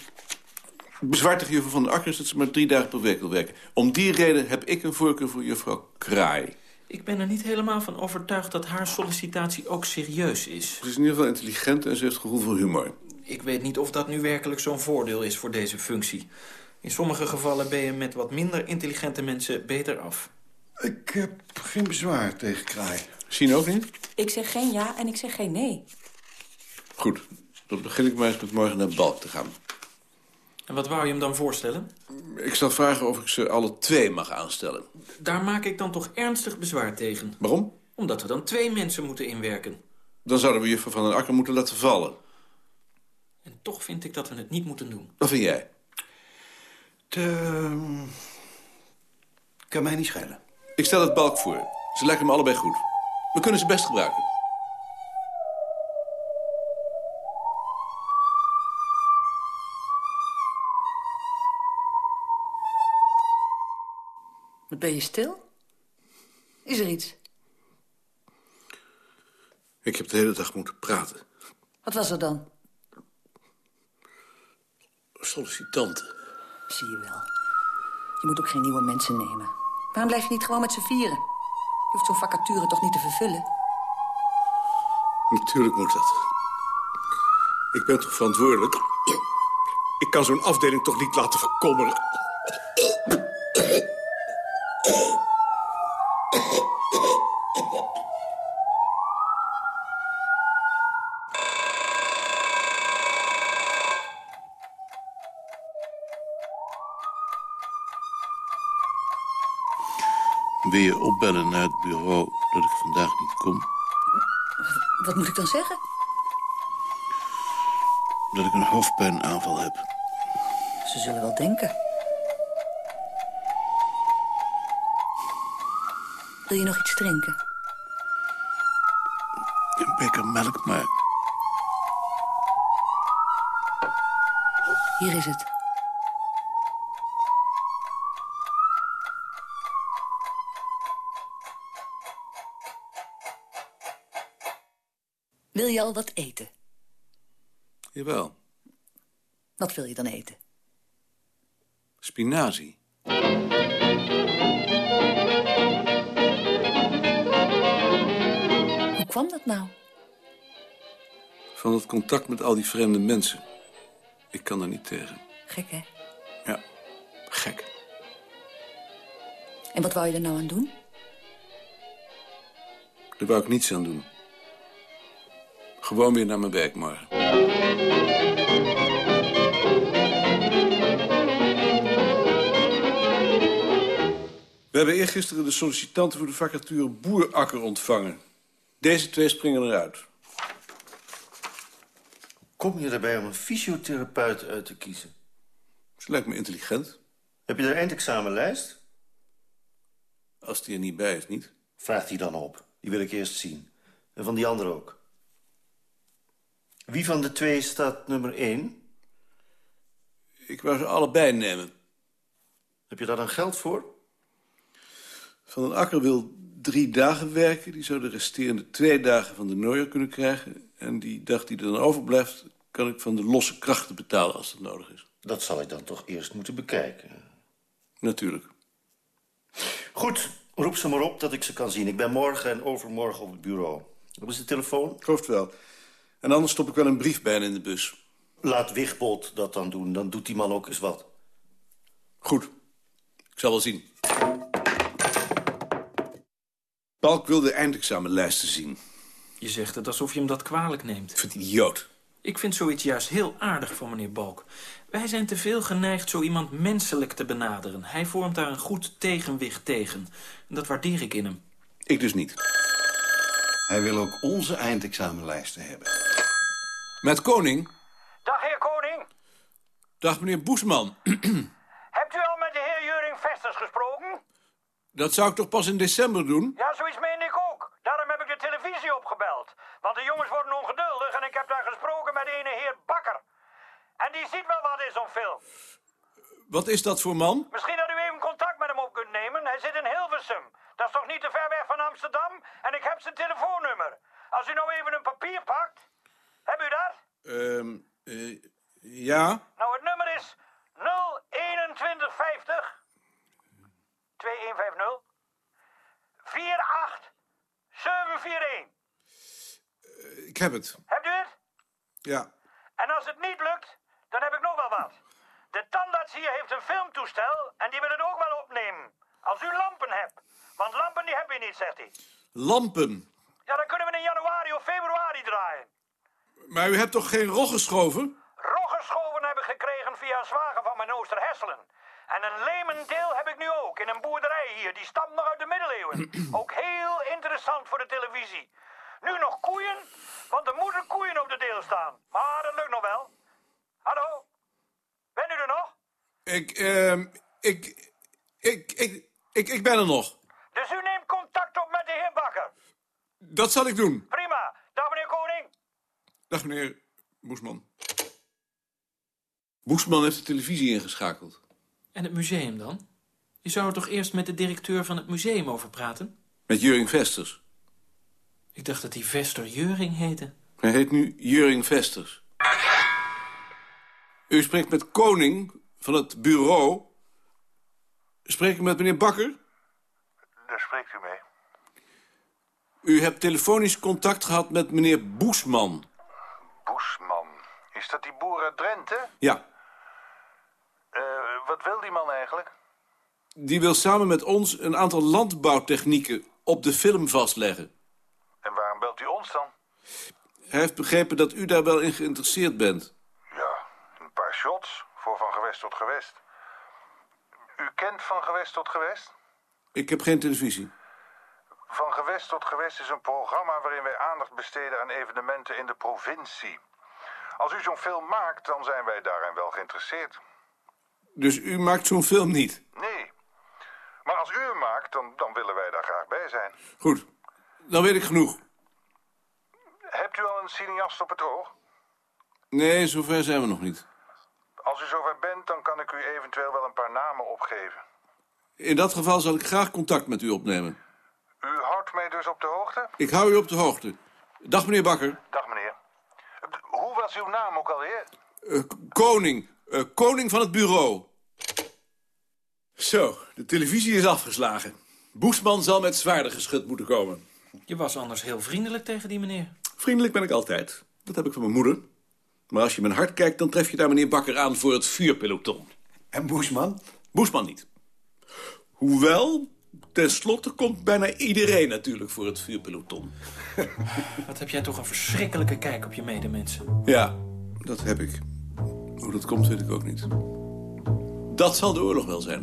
Bezwaar tegen juffrouw van der Akker is dat ze maar drie dagen per week wil werken. Om die reden heb ik een voorkeur voor juffrouw Kraai. Ik ben er niet helemaal van overtuigd dat haar sollicitatie ook serieus is. Ze is in ieder geval intelligent en ze heeft gevoel voor humor. Ik weet niet of dat nu werkelijk zo'n voordeel is voor deze functie. In sommige gevallen ben je met wat minder intelligente mensen beter af. Ik heb geen bezwaar tegen Kraai. Zien ook niet? Ik zeg geen ja en ik zeg geen nee. Goed, dan begin ik maar eens met morgen naar Balk te gaan. En wat wou je hem dan voorstellen? Ik zal vragen of ik ze alle twee mag aanstellen. Daar maak ik dan toch ernstig bezwaar tegen. Waarom? Omdat we dan twee mensen moeten inwerken. Dan zouden we juffrouw van den Akker moeten laten vallen. En toch vind ik dat we het niet moeten doen. Wat vind jij? De... Kan mij niet schelen. Ik stel het Balk voor. Ze lijken me allebei goed. We kunnen ze best gebruiken. Wat ben je stil? Is er iets? Ik heb de hele dag moeten praten. Wat was er dan? Sollicitanten. Zie je wel. Je moet ook geen nieuwe mensen nemen. Waarom blijf je niet gewoon met z'n vieren? Je hoeft zo'n vacature toch niet te vervullen? Natuurlijk moet dat. Ik ben toch verantwoordelijk? Ik kan zo'n afdeling toch niet laten verkommeren? Opbellen naar het bureau dat ik vandaag niet kom? Wat moet ik dan zeggen? Dat ik een hoofdpijnaanval heb. Ze zullen wel denken. Wil je nog iets drinken? Een beker melk, maar Hier is het. Je al wat eten? jawel. Wat wil je dan eten? Spinazie. Hoe kwam dat nou? Van het contact met al die vreemde mensen. Ik kan er niet tegen. Gek, hè? Ja, gek. En wat wou je er nou aan doen? Daar wou ik niets aan doen. Gewoon weer naar mijn werk morgen. We hebben eergisteren de sollicitanten voor de vacature boerakker ontvangen. Deze twee springen eruit. Kom je erbij om een fysiotherapeut uit te kiezen? Ze lijkt me intelligent. Heb je de eindexamenlijst? Als die er niet bij is, niet? Vraag die dan op. Die wil ik eerst zien. En van die andere ook. Wie van de twee staat nummer één? Ik wou ze allebei nemen. Heb je daar dan geld voor? Van den Akker wil drie dagen werken. Die zou de resterende twee dagen van de Nooier kunnen krijgen. En die dag die er dan overblijft... kan ik van de losse krachten betalen als dat nodig is. Dat zal ik dan toch eerst moeten bekijken. Natuurlijk. Goed, roep ze maar op dat ik ze kan zien. Ik ben morgen en overmorgen op het bureau. Wat is de telefoon? Ik wel. En anders stop ik wel een brief bij hen in de bus. Laat Wigbold dat dan doen. Dan doet die man ook eens wat. Goed. Ik zal wel zien. Balk wil de eindexamenlijsten zien. Je zegt het alsof je hem dat kwalijk neemt. Ik vind het idioot. Ik vind zoiets juist heel aardig van meneer Balk. Wij zijn te veel geneigd zo iemand menselijk te benaderen. Hij vormt daar een goed tegenwicht tegen. En dat waardeer ik in hem. Ik dus niet. Hij wil ook onze eindexamenlijsten hebben. Met Koning? Dag, heer Koning. Dag, meneer Boesman. Hebt u al met de heer Juring Vesters gesproken? Dat zou ik toch pas in december doen? Ja, zoiets meen ik ook. Daarom heb ik de televisie opgebeld. Want de jongens worden ongeduldig en ik heb daar gesproken met ene heer Bakker. En die ziet wel wat in zo'n film. Wat is dat voor man? Misschien dat u even contact met hem op kunt nemen. Hij zit in Hilversum. Dat is toch niet te ver weg van Amsterdam? En ik heb zijn telefoonnummer. Als u nou even een papier pakt. Heb u dat? Ehm, eh, ja. Nou, het nummer is 02150 2150 48741. Ik heb het. Hebt u het? Ja. En als het niet lukt, dan heb ik nog wel wat. De tandarts hier heeft een filmtoestel en die wil het ook wel opnemen. Als u lampen hebt. Want lampen die heb je niet, zegt hij. Lampen. Ja, dan kunnen we in januari of februari draaien. Maar u hebt toch geen roggeschoven? Roggeschoven heb ik gekregen via een zwager van mijn Oosterhesselen. En een lemendeel heb ik nu ook in een boerderij hier. Die stamt nog uit de middeleeuwen. ook heel interessant voor de televisie. Nu nog koeien, want er moeten koeien op de deel staan. Maar dat lukt nog wel. Hallo? Bent u er nog? Ik, ehm, ik, ik, ik, ik, ik ben er nog. Dus u neemt contact op met de heer Bakker. Dat zal ik doen. Prima. Dag meneer Boesman. Boesman heeft de televisie ingeschakeld. En het museum dan? Je zou er toch eerst met de directeur van het museum over praten? Met Juring Vesters. Ik dacht dat hij Vester Juring heette. Hij heet nu Juring Vesters. U spreekt met Koning van het bureau. Spreek ik met meneer Bakker? Daar spreekt u mee. U hebt telefonisch contact gehad met meneer. Boesman. Is dat die boer uit Drenthe? Ja, Eh, wat wil die man eigenlijk? die wil samen met ons een aantal landbouwtechnieken op de film vastleggen. En waarom belt u ons dan? Hij heeft begrepen dat u daar wel in geïnteresseerd bent. Ja, een paar shots voor van gewest tot gewest. U kent van gewest tot gewest? Ik heb geen televisie. Van gewest tot gewest is een programma waarin wij aandacht besteden aan evenementen in de provincie. Als u zo'n film maakt, dan zijn wij daarin wel geïnteresseerd. Dus u maakt zo'n film niet? Nee. Maar als u hem maakt, dan, dan willen wij daar graag bij zijn. Goed, dan weet ik genoeg. Hebt u al een cineast op het oog? Nee, zover zijn we nog niet. Als u zover bent, dan kan ik u eventueel wel een paar namen opgeven. In dat geval zal ik graag contact met u opnemen. U houdt mij dus op de hoogte? Ik hou u op de hoogte. Dag meneer Bakker. Dag meneer. Hoe was uw naam ook alweer? Eh, koning. Eh, koning van het bureau. Zo, de televisie is afgeslagen. Boesman zal met zwaarder geschut moeten komen. Je was anders heel vriendelijk tegen die meneer. Vriendelijk ben ik altijd. Dat heb ik van mijn moeder. Maar als je mijn hart kijkt, dan tref je daar meneer Bakker aan voor het vuurpeloton. En Boesman? Boesman niet. Hoewel, tenslotte komt bijna iedereen natuurlijk voor het vuurpeloton. Wat heb jij toch een verschrikkelijke kijk op je medemensen. Ja, dat heb ik. Hoe dat komt, weet ik ook niet. Dat zal de oorlog wel zijn.